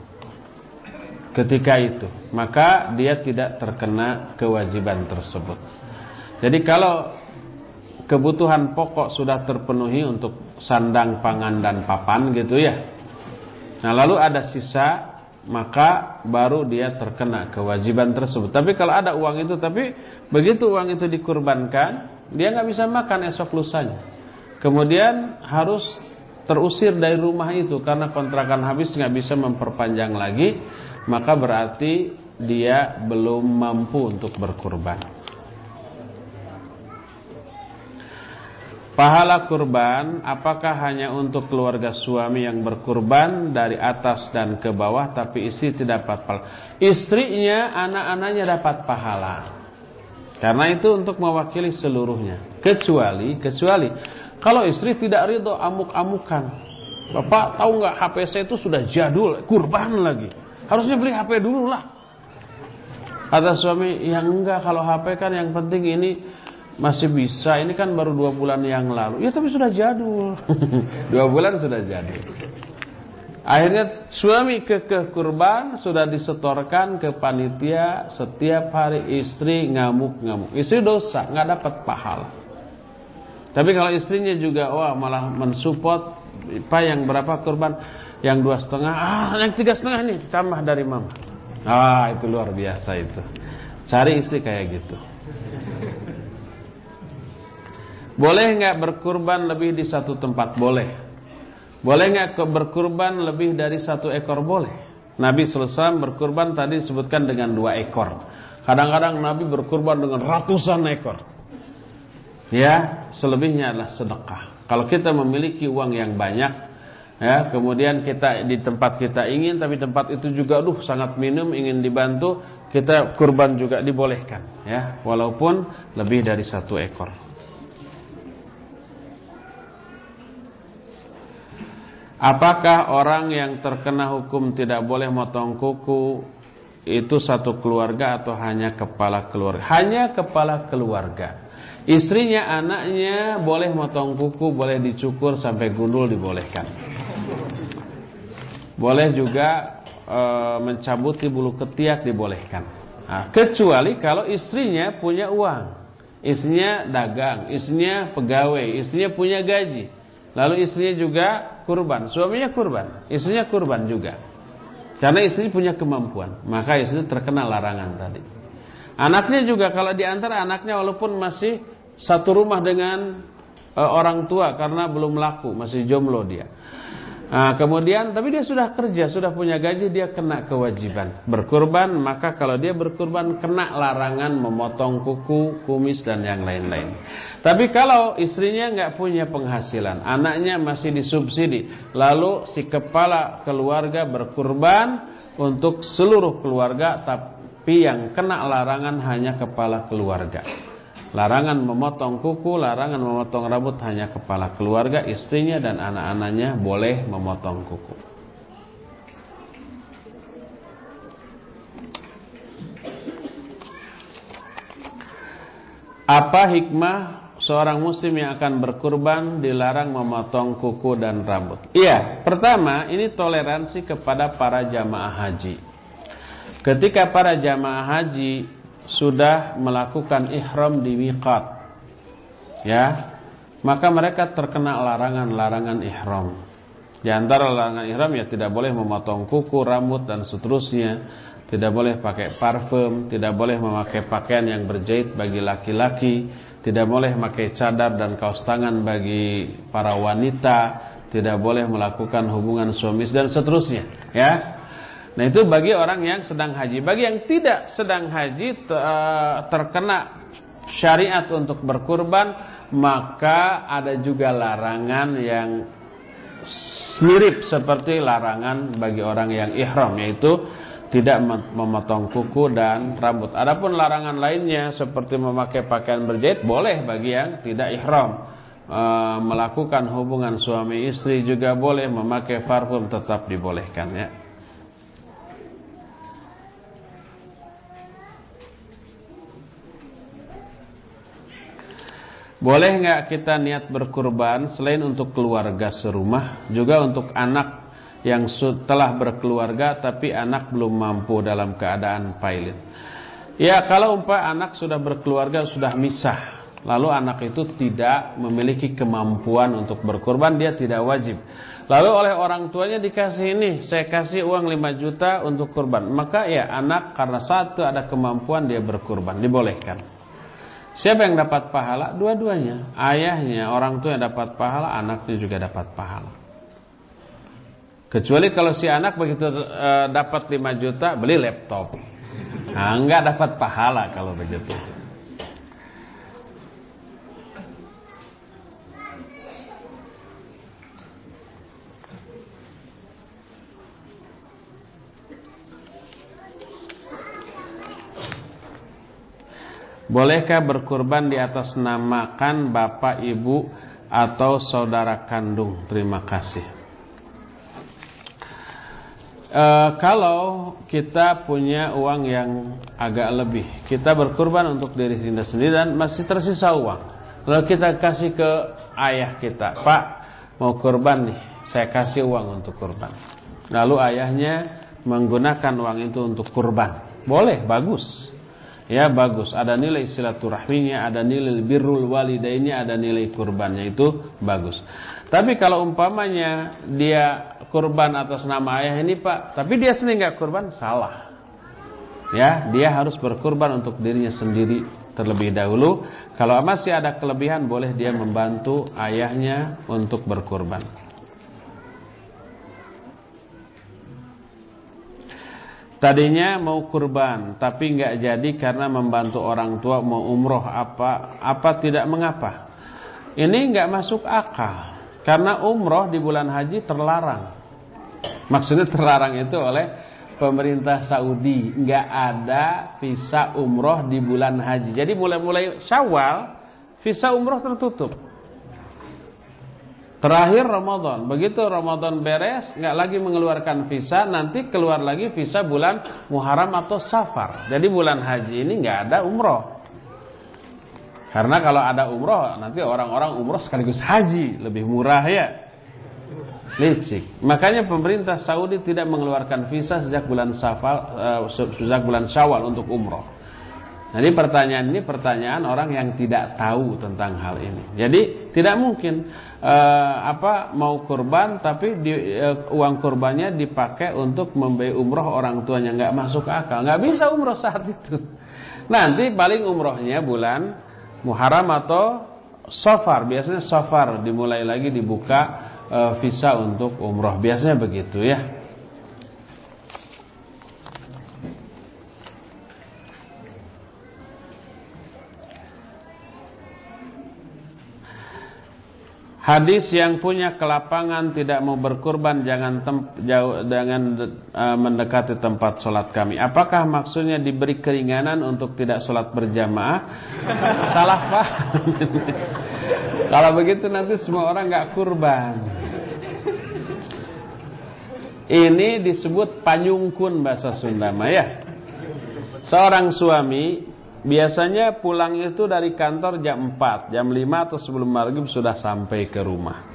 Ketika itu, maka dia tidak terkena kewajiban tersebut. Jadi kalau kebutuhan pokok sudah terpenuhi untuk sandang, pangan dan papan gitu ya. Nah, lalu ada sisa maka baru dia terkena kewajiban tersebut. Tapi kalau ada uang itu tapi begitu uang itu dikurbankan, dia nggak bisa makan esok lusanya. Kemudian harus terusir dari rumah itu karena kontrakan habis nggak bisa memperpanjang lagi, maka berarti dia belum mampu untuk berkurban. Pahala kurban apakah hanya untuk keluarga suami yang berkurban dari atas dan ke bawah tapi istri tidak dapat pahala. Istrinya, anak-anaknya dapat pahala. Karena itu untuk mewakili seluruhnya. Kecuali, kecuali kalau istri tidak ridho amuk-amukan. Bapak tahu nggak HP saya itu sudah jadul, kurban lagi. Harusnya beli HP dulu lah. Kata suami, ya enggak kalau HP kan yang penting ini masih bisa ini kan baru dua bulan yang lalu ya tapi sudah jadul dua bulan sudah jadul akhirnya suami ke ke kurban sudah disetorkan ke panitia. Setiap hari istri ngamuk-ngamuk. Istri dosa nggak dapat pahala. Tapi kalau istrinya juga wah malah mensupport apa yang berapa kurban? Yang dua setengah. Ah yang tiga setengah nih tambah dari mama. Ah itu luar biasa itu. Cari istri kayak gitu. Boleh nggak berkurban lebih di satu tempat? Boleh. Boleh nggak berkurban lebih dari satu ekor? Boleh. Nabi selesai berkurban tadi disebutkan dengan dua ekor. Kadang-kadang Nabi berkurban dengan ratusan ekor. Ya, selebihnya adalah sedekah. Kalau kita memiliki uang yang banyak, ya, kemudian kita di tempat kita ingin, tapi tempat itu juga, duh sangat minum, ingin dibantu, kita kurban juga dibolehkan, ya, walaupun lebih dari satu ekor. Apakah orang yang terkena hukum tidak boleh motong kuku itu satu keluarga atau hanya kepala keluarga? Hanya kepala keluarga. Istrinya, anaknya boleh motong kuku, boleh dicukur sampai gundul dibolehkan. Boleh juga e, mencabuti bulu ketiak dibolehkan. Nah, kecuali kalau istrinya punya uang. Istrinya dagang, istrinya pegawai, istrinya punya gaji. Lalu istrinya juga kurban, suaminya kurban, istrinya kurban juga. Karena istri punya kemampuan, maka istri terkena larangan tadi. Anaknya juga kalau diantar anaknya walaupun masih satu rumah dengan uh, orang tua karena belum laku, masih jomblo dia. Nah, kemudian tapi dia sudah kerja, sudah punya gaji, dia kena kewajiban berkurban, maka kalau dia berkurban kena larangan memotong kuku, kumis dan yang lain-lain. Tapi kalau istrinya nggak punya penghasilan, anaknya masih disubsidi, lalu si kepala keluarga berkurban untuk seluruh keluarga, tapi yang kena larangan hanya kepala keluarga. Larangan memotong kuku, larangan memotong rambut hanya kepala keluarga, istrinya dan anak-anaknya boleh memotong kuku. Apa hikmah seorang muslim yang akan berkurban dilarang memotong kuku dan rambut? Iya, pertama ini toleransi kepada para jamaah haji. Ketika para jamaah haji sudah melakukan ihram di miqat. Ya. Maka mereka terkena larangan-larangan ihram. Di antara larangan ihram ya tidak boleh memotong kuku, rambut dan seterusnya. Tidak boleh pakai parfum. Tidak boleh memakai pakaian yang berjahit bagi laki-laki. Tidak boleh memakai cadar dan kaos tangan bagi para wanita. Tidak boleh melakukan hubungan suami dan seterusnya. Ya Nah itu bagi orang yang sedang haji. Bagi yang tidak sedang haji eh, terkena syariat untuk berkurban, maka ada juga larangan yang mirip seperti larangan bagi orang yang ihram yaitu tidak memotong kuku dan rambut. Adapun larangan lainnya seperti memakai pakaian berjahit boleh bagi yang tidak ihram. E, melakukan hubungan suami istri juga boleh, memakai parfum tetap dibolehkan ya. Boleh nggak kita niat berkurban selain untuk keluarga serumah, juga untuk anak yang telah berkeluarga tapi anak belum mampu dalam keadaan pilot. Ya kalau umpah anak sudah berkeluarga sudah misah, lalu anak itu tidak memiliki kemampuan untuk berkurban, dia tidak wajib. Lalu oleh orang tuanya dikasih ini, saya kasih uang 5 juta untuk kurban. Maka ya anak karena satu ada kemampuan dia berkurban, dibolehkan. Siapa yang dapat pahala? Dua-duanya. Ayahnya, orang tua yang dapat pahala, anaknya juga dapat pahala. Kecuali kalau si anak begitu e, dapat 5 juta, beli laptop. Nah, enggak dapat pahala kalau begitu. Bolehkah berkurban di atas namakan bapak, ibu atau saudara kandung? Terima kasih. E, kalau kita punya uang yang agak lebih, kita berkurban untuk diri sendiri dan masih tersisa uang. Lalu kita kasih ke ayah kita, Pak, mau kurban nih, saya kasih uang untuk kurban. Lalu ayahnya menggunakan uang itu untuk kurban. Boleh, bagus ya bagus. Ada nilai silaturahminya ada nilai birrul walidainnya ada nilai kurbannya. Itu bagus. Tapi kalau umpamanya dia kurban atas nama ayah ini pak tapi dia sendiri nggak kurban salah. Ya dia harus berkurban untuk dirinya sendiri terlebih dahulu. Kalau masih ada kelebihan boleh dia membantu ayahnya untuk berkurban Tadinya mau kurban, tapi nggak jadi karena membantu orang tua mau umroh apa apa tidak mengapa. Ini nggak masuk akal karena umroh di bulan haji terlarang. Maksudnya terlarang itu oleh pemerintah Saudi nggak ada visa umroh di bulan haji. Jadi mulai-mulai Syawal visa umroh tertutup. Terakhir Ramadan, begitu Ramadan beres, nggak lagi mengeluarkan visa, nanti keluar lagi visa bulan Muharram atau Safar. Jadi bulan haji ini nggak ada umroh. Karena kalau ada umroh, nanti orang-orang umroh sekaligus haji, lebih murah ya. Licik. Makanya pemerintah Saudi tidak mengeluarkan visa sejak bulan Safar, uh, sejak bulan Syawal untuk umroh. Jadi pertanyaan ini pertanyaan orang yang tidak tahu tentang hal ini. Jadi tidak mungkin uh, apa mau kurban tapi di, uh, uang kurbannya dipakai untuk membeli umroh orang tuanya nggak masuk akal. Nggak bisa umroh saat itu. Nanti paling umrohnya bulan Muharram atau Safar. Biasanya Safar dimulai lagi dibuka e, visa untuk umroh. Biasanya begitu ya. Hadis yang punya kelapangan tidak mau berkurban jangan jauh dengan uh, mendekati tempat sholat kami. Apakah maksudnya diberi keringanan untuk tidak sholat berjamaah? Salah paham. Kalau begitu nanti semua orang nggak kurban. Ini disebut panyungkun bahasa Sunda ya. Seorang suami Biasanya pulang itu dari kantor jam 4, jam 5 atau sebelum maghrib sudah sampai ke rumah.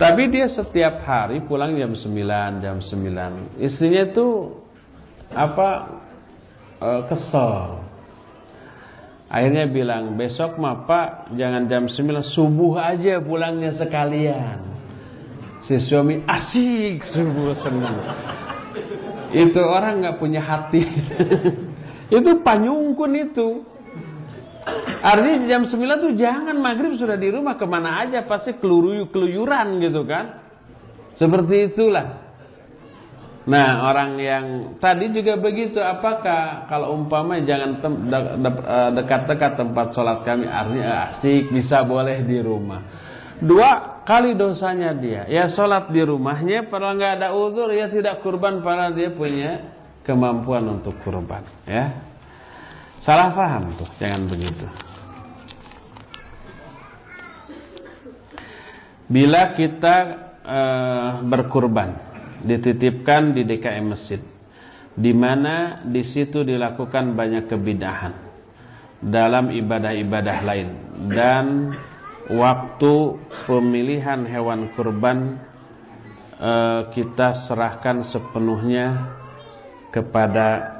Tapi dia setiap hari pulang jam 9, jam 9. Istrinya itu apa e, kesel. Akhirnya bilang, besok mah pak jangan jam 9, subuh aja pulangnya sekalian. Si suami asik subuh senang. Itu orang nggak punya hati. Itu panyungkun itu. Artinya jam 9 tuh jangan maghrib sudah di rumah ke mana aja pasti keluruyu keluyuran gitu kan. Seperti itulah. Nah orang yang tadi juga begitu apakah kalau umpama jangan eh, dekat-dekat tempat sholat kami artinya asik bisa boleh di rumah. Dua kali dosanya dia ya sholat di rumahnya padahal nggak ada uzur ya tidak kurban padahal dia punya kemampuan untuk kurban ya. Salah paham tuh jangan begitu. Bila kita e, berkurban dititipkan di DKM masjid di mana di situ dilakukan banyak kebidahan dalam ibadah-ibadah lain dan waktu pemilihan hewan kurban e, kita serahkan sepenuhnya kepada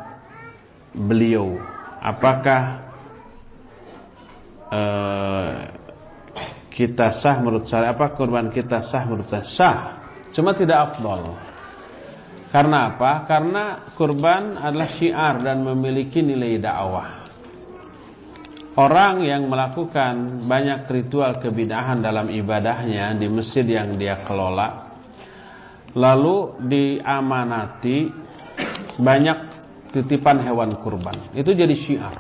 beliau. Apakah uh, kita sah menurut saya apa kurban kita sah menurut saya sah cuma tidak afdol. Karena apa? Karena kurban adalah syiar dan memiliki nilai dakwah. Orang yang melakukan banyak ritual kebidahan dalam ibadahnya di masjid yang dia kelola lalu diamanati banyak titipan hewan kurban. Itu jadi syiar.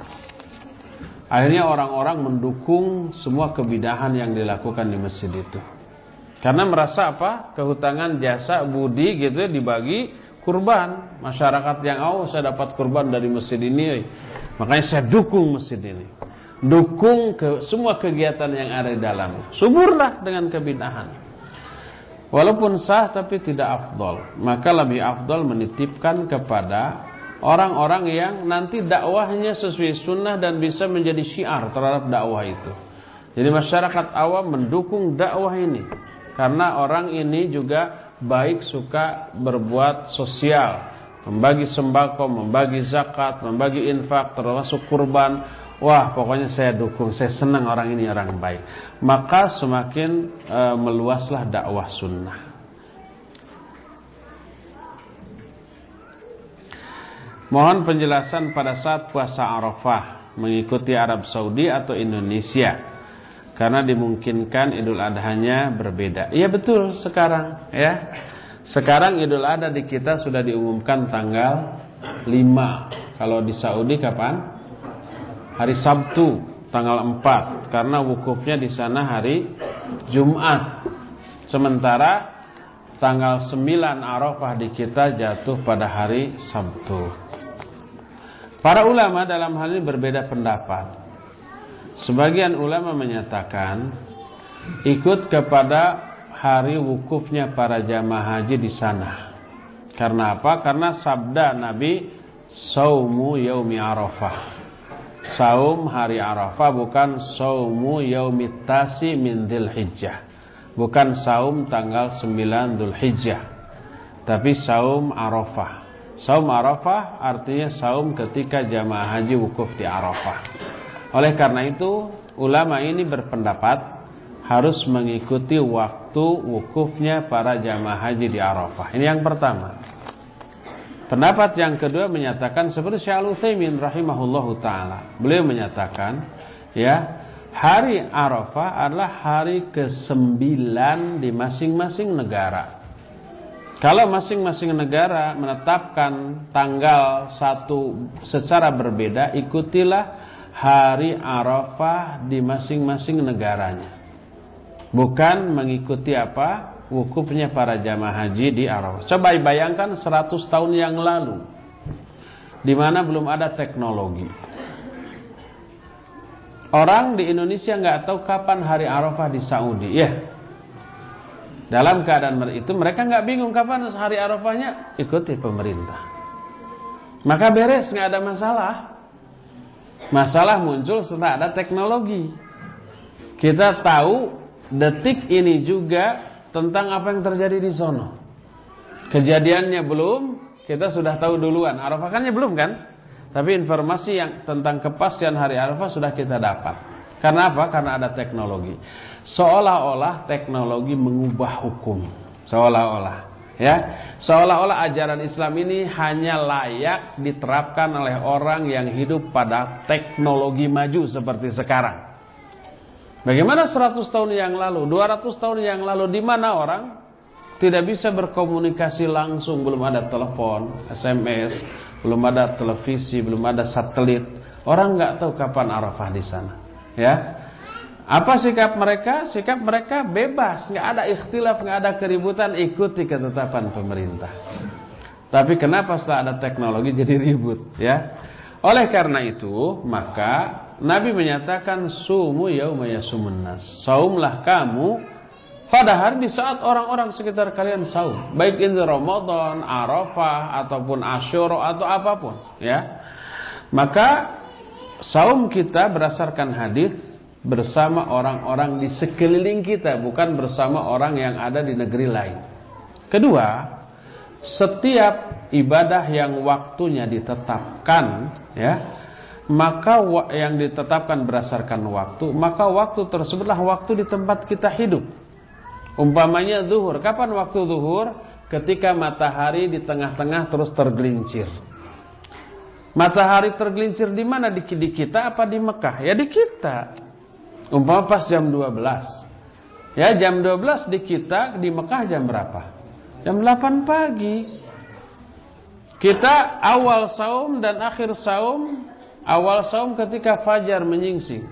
Akhirnya orang-orang mendukung semua kebidahan yang dilakukan di masjid itu. Karena merasa apa? Kehutangan jasa budi gitu ya dibagi kurban. Masyarakat yang oh saya dapat kurban dari masjid ini. Makanya saya dukung masjid ini. Dukung ke semua kegiatan yang ada di dalam. Suburlah dengan kebidahan. Walaupun sah tapi tidak afdol. Maka lebih afdol menitipkan kepada Orang-orang yang nanti dakwahnya sesuai sunnah Dan bisa menjadi syiar terhadap dakwah itu. Jadi masyarakat awam mendukung dakwah ini. Karena orang ini juga baik suka berbuat sosial. Membagi sembako, membagi zakat, membagi infak Termasuk kurban Wah pokoknya saya dukung Saya senang orang ini orang baik. Maka semakin e, meluaslah dakwah sunnah. Mohon penjelasan pada saat puasa Arafah Mengikuti Arab Saudi atau Indonesia. Karena dimungkinkan Idul Adhanya berbeda. Iya betul sekarang ya. Sekarang Idul Adha di kita sudah diumumkan tanggal 5 Kalau di Saudi kapan? Hari Sabtu tanggal 4 karena wukufnya di sana hari Jumat. Sementara tanggal 9 Arafah di kita jatuh pada hari Sabtu. Para ulama dalam hal ini berbeda pendapat. Sebagian ulama menyatakan ikut kepada hari wukufnya para jamaah haji di sana. Karena apa? Karena sabda Nabi saumu yaumi Arafah saum hari Arafah bukan saumu yaumitasi min hijjah bukan saum tanggal 9 hijjah tapi saum Arafah. Saum Arafah artinya saum ketika jamaah haji wukuf di Arafah. Oleh karena itu ulama ini berpendapat harus mengikuti waktu wukufnya para jamaah haji di Arafah. Ini yang pertama Pendapat yang kedua menyatakan seperti Syekh Al-Utsaimin rahimahullahu taala. Beliau menyatakan ya hari Arafah adalah hari ke-9 di masing-masing negara. Kalau masing-masing negara menetapkan tanggal satu secara berbeda, ikutilah hari Arafah di masing-masing negaranya. Bukan mengikuti apa? Wukufnya para jamaah haji di Arafah. Coba bayangkan 100 tahun yang lalu. Di mana belum ada teknologi. Orang di Indonesia nggak tahu kapan hari Arafah di Saudi. Ya. Dalam keadaan itu mereka nggak bingung kapan hari Arafahnya, ikuti pemerintah. Maka beres nggak ada masalah. Masalah muncul setelah ada teknologi. Kita tahu detik ini juga tentang apa yang terjadi di sono. Kejadiannya belum, kita sudah tahu duluan. Arafah kannya belum kan? Tapi informasi yang tentang kepastian hari Arafah sudah kita dapat. Karena apa? Karena ada teknologi. Seolah-olah teknologi mengubah hukum. Seolah-olah. Ya, seolah-olah ajaran Islam ini hanya layak diterapkan oleh orang yang hidup pada teknologi maju seperti sekarang. Bagaimana 100 tahun yang lalu, 200 tahun yang lalu di mana orang tidak bisa berkomunikasi langsung, belum ada telepon, SMS, belum ada televisi, belum ada satelit. Orang nggak tahu kapan Arafah di sana. Ya, apa sikap mereka? Sikap mereka bebas, nggak ada ikhtilaf, nggak ada keributan, ikuti ketetapan pemerintah. Tapi kenapa setelah ada teknologi jadi ribut? Ya, oleh karena itu maka Nabi menyatakan sumu yauma yasumun nas. Saumlah kamu pada hari di saat orang-orang sekitar kalian saum, baik itu Ramadan, Arafah ataupun Asyura atau apa pun, ya. Maka saum kita berdasarkan hadis bersama orang-orang di sekeliling kita, bukan bersama orang yang ada di negeri lain. Kedua, setiap ibadah yang waktunya ditetapkan, ya, maka yang ditetapkan berdasarkan waktu, maka waktu tersebutlah waktu di tempat kita hidup. Umpamanya zuhur. Kapan waktu zuhur? Ketika matahari di tengah-tengah terus tergelincir. Matahari tergelincir di mana? Di, di kita apa di Mekah? Ya di kita. Umpama pas jam 12. Ya jam 12 di kita, di Mekah jam berapa? Jam 8 pagi. Kita awal saum dan akhir saum. Awal saum ketika fajar menyingsing.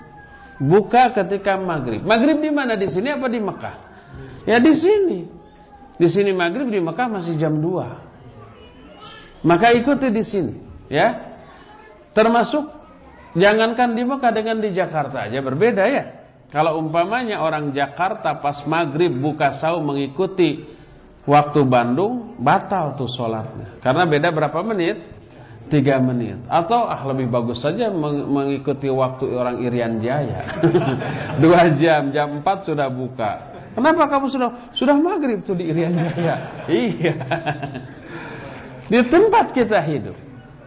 Buka ketika maghrib. Maghrib di mana? Di sini apa di Mekah? Ya di sini. Di sini maghrib di Mekah masih jam 2. Maka ikuti di sini, ya. Termasuk jangankan di Mekah dengan di Jakarta aja berbeda ya. Kalau umpamanya orang Jakarta pas maghrib buka saum mengikuti waktu Bandung, batal tuh sholatnya. Karena beda berapa menit? Tiga menit. Atau ah lebih bagus saja mengikuti waktu orang Irian Jaya. Dua jam, jam 4 sudah buka. Kenapa kamu sudah sudah maghrib tuh di Irian Jaya? iya. Di tempat kita hidup.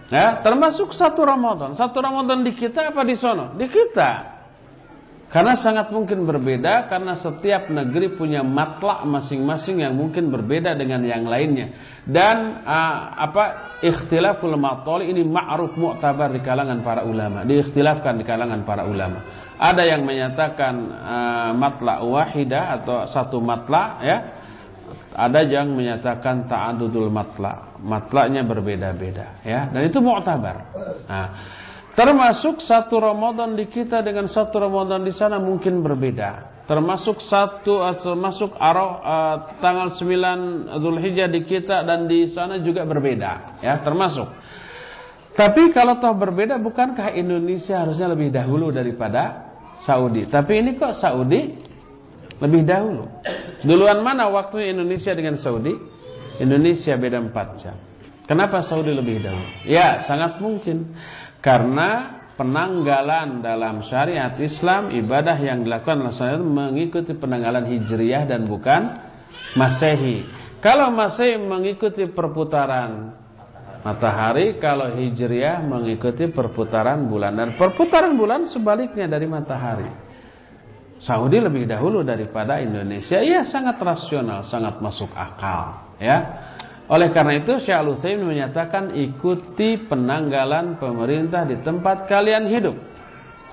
Ya, termasuk satu Ramadan. Satu Ramadan di kita apa di sono? Di kita. Karena sangat mungkin berbeda karena setiap negeri punya matlak masing-masing yang mungkin berbeda dengan yang lainnya. Dan uh, apa ikhtilaful matoli ini ma'ruf mu'tabar di kalangan para ulama. Diikhtilafkan di kalangan para ulama. Ada yang menyatakan uh, matla wahidah atau satu matla ya. Ada yang menyatakan ta'adudul matla. Matlanya berbeda-beda ya. Dan itu mu'tabar. Nah, termasuk satu Ramadan di kita dengan satu Ramadan di sana mungkin berbeda. Termasuk satu termasuk arah uh, tanggal 9 Zulhijjah di kita dan di sana juga berbeda ya, termasuk. Tapi kalau toh berbeda bukankah Indonesia harusnya lebih dahulu daripada Saudi. Tapi ini kok Saudi lebih dahulu. Duluan mana waktunya Indonesia dengan Saudi? Indonesia beda 4 jam. Kenapa Saudi lebih dahulu? Ya, sangat mungkin. Karena penanggalan dalam syariat Islam ibadah yang dilakukan oleh mengikuti penanggalan Hijriyah dan bukan Masehi. Kalau Masehi mengikuti perputaran matahari kalau hijriah mengikuti perputaran bulan dan perputaran bulan sebaliknya dari matahari. Saudi lebih dahulu daripada Indonesia. Iya sangat rasional, sangat masuk akal, ya. Oleh karena itu Syekh Al-Utsaimin menyatakan ikuti penanggalan pemerintah di tempat kalian hidup.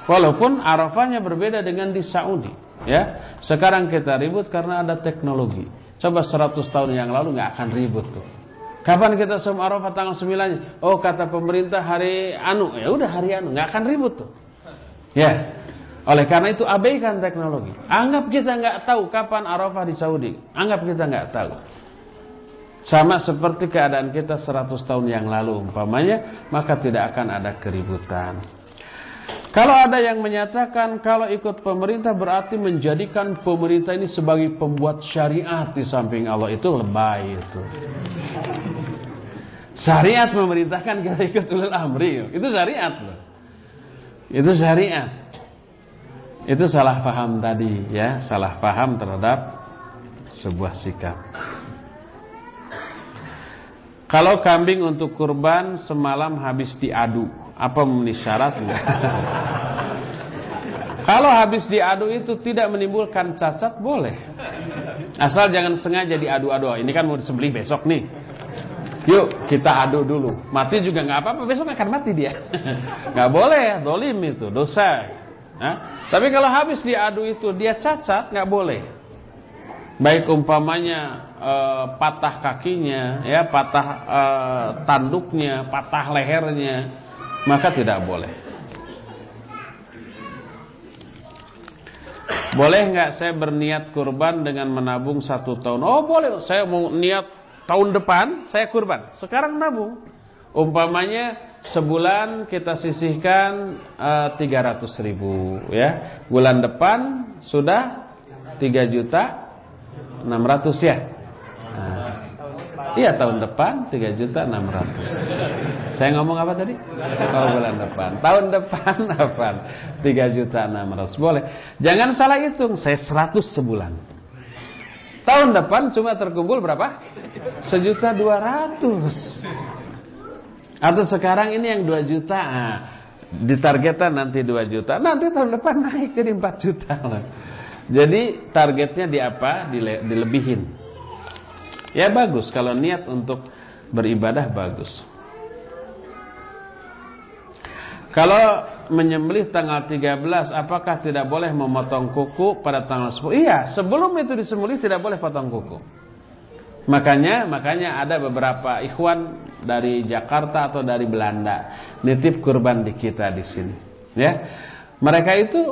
Walaupun Arafahnya berbeda dengan di Saudi, ya. Sekarang kita ribut karena ada teknologi. Coba 100 tahun yang lalu nggak akan ribut tuh. Kapan kita saum Arafah tanggal 9 Oh kata pemerintah hari anu, ya udah hari anu, nggak akan ribut tuh. Ya. Oleh karena itu abaikan teknologi. Anggap kita nggak tahu kapan Arafah di Saudi. Anggap kita nggak tahu. Sama seperti keadaan kita 100 tahun yang lalu umpamanya, maka tidak akan ada keributan. Kalau ada yang menyatakan kalau ikut pemerintah berarti menjadikan pemerintah ini sebagai pembuat syariat di samping Allah itu lebay itu. Syariat memerintahkan kita ikut ulil amri. Itu syariat loh. Itu syariat. Itu salah paham tadi ya, salah paham terhadap sebuah sikap. Kalau kambing untuk kurban semalam habis diadu, apa memenuhi syaratnya? Kalau habis diadu itu tidak menimbulkan cacat boleh. Asal jangan sengaja diadu-adu. Ini kan mau disembelih besok nih. Yuk kita adu dulu. Mati juga nggak apa-apa. Besok akan mati dia. Nggak boleh. Dolim itu dosa. Nah, tapi kalau habis diadu itu dia cacat nggak boleh. Baik umpamanya e, patah kakinya, ya patah e, tanduknya, patah lehernya, maka tidak boleh. Boleh nggak saya berniat kurban dengan menabung satu tahun? Oh boleh, saya mau niat tahun depan saya kurban. Sekarang nabung. Umpamanya sebulan kita sisihkan eh, 300 ribu ya. Bulan depan sudah 3 juta 600 ya. Iya tahun depan 3 juta 600. Saya ngomong apa tadi? Oh bulan depan. Tahun depan apa? 3 juta 600. Boleh. Jangan salah hitung. Saya 100 sebulan. Tahun depan cuma terkumpul berapa? Sejuta dua ratus. Atau sekarang ini yang 2 juta nah, Ditargetkan nanti 2 juta Nanti tahun depan naik jadi 4 juta Jadi targetnya di apa? Dile dilebihin Ya bagus Kalau niat untuk beribadah bagus Kalau menyembelih tanggal 13 Apakah tidak boleh memotong kuku pada tanggal 10 Iya sebelum itu disembelih tidak boleh potong kuku Makanya makanya ada beberapa ikhwan dari Jakarta atau dari Belanda nitip kurban di kita di sini. Ya. Mereka itu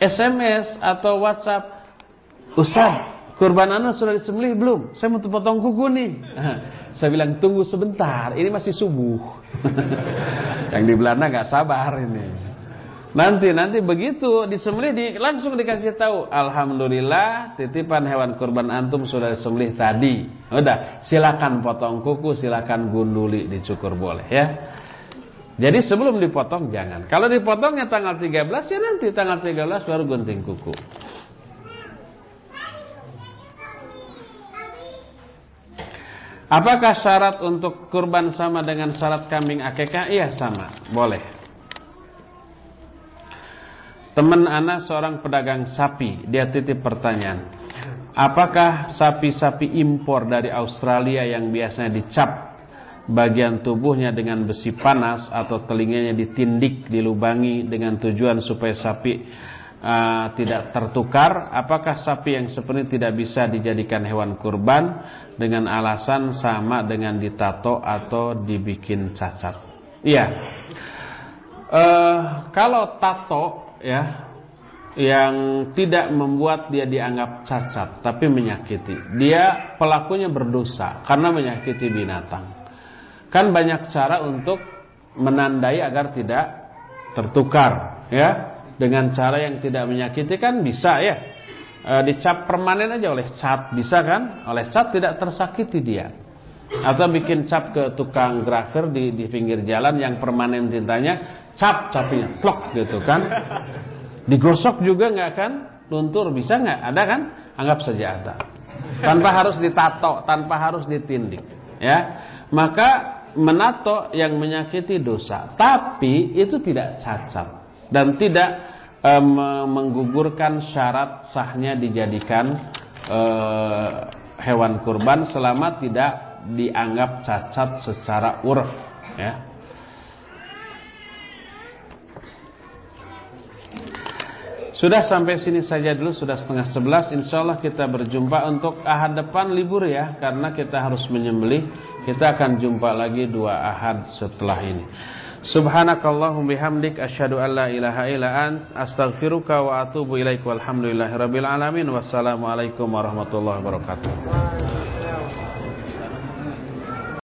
SMS atau WhatsApp, "Ustaz, kurban anak sudah disembelih belum? Saya mau potong kuku nih." Saya bilang, "Tunggu sebentar, ini masih subuh." Yang di Belanda nggak sabar ini. Nanti nanti begitu disembelih di, langsung dikasih tahu, alhamdulillah titipan hewan kurban antum sudah disembelih tadi. Udah, silakan potong kuku, silakan gunduli dicukur boleh ya. Jadi sebelum dipotong jangan. Kalau dipotongnya tanggal 13 ya nanti tanggal 13 baru gunting kuku. Apakah syarat untuk kurban sama dengan syarat kambing akekah? Iya sama, boleh. Teman anak seorang pedagang sapi, dia titip pertanyaan. Apakah sapi-sapi impor dari Australia yang biasanya dicap bagian tubuhnya dengan besi panas atau telinganya ditindik, dilubangi dengan tujuan supaya sapi uh, tidak tertukar? Apakah sapi yang seperti tidak bisa dijadikan hewan kurban dengan alasan sama dengan ditato atau dibikin cacat? Iya. Uh, kalau tato ya yang tidak membuat dia dianggap cacat tapi menyakiti. Dia pelakunya berdosa karena menyakiti binatang. Kan banyak cara untuk menandai agar tidak tertukar ya. Dengan cara yang tidak menyakiti kan bisa ya. E, dicap permanen aja oleh cat bisa kan? Oleh cat tidak tersakiti dia. Atau bikin cap ke tukang grafir di di pinggir jalan yang permanen tintanya cap capnya plok gitu kan? Digosok juga nggak akan luntur bisa nggak? Ada kan? Anggap saja ada. Tanpa harus ditato tanpa harus ditindik ya. Maka menato yang menyakiti dosa. Tapi itu tidak cacat dan tidak e, menggugurkan syarat sahnya dijadikan e, hewan kurban selama tidak dianggap cacat secara urf ya. Sudah sampai sini saja dulu Sudah setengah sebelas. Insya Allah kita berjumpa untuk ahad depan libur ya Karena kita harus menyembelih. Kita akan jumpa lagi dua ahad setelah ini Subhanakallahum bihamdik asyhadu an la ilaha illa ant astaghfiruka wa atubu ilaik walhamdulillahi rabbil alamin. Wassalamualaikum warahmatullahi wabarakatuh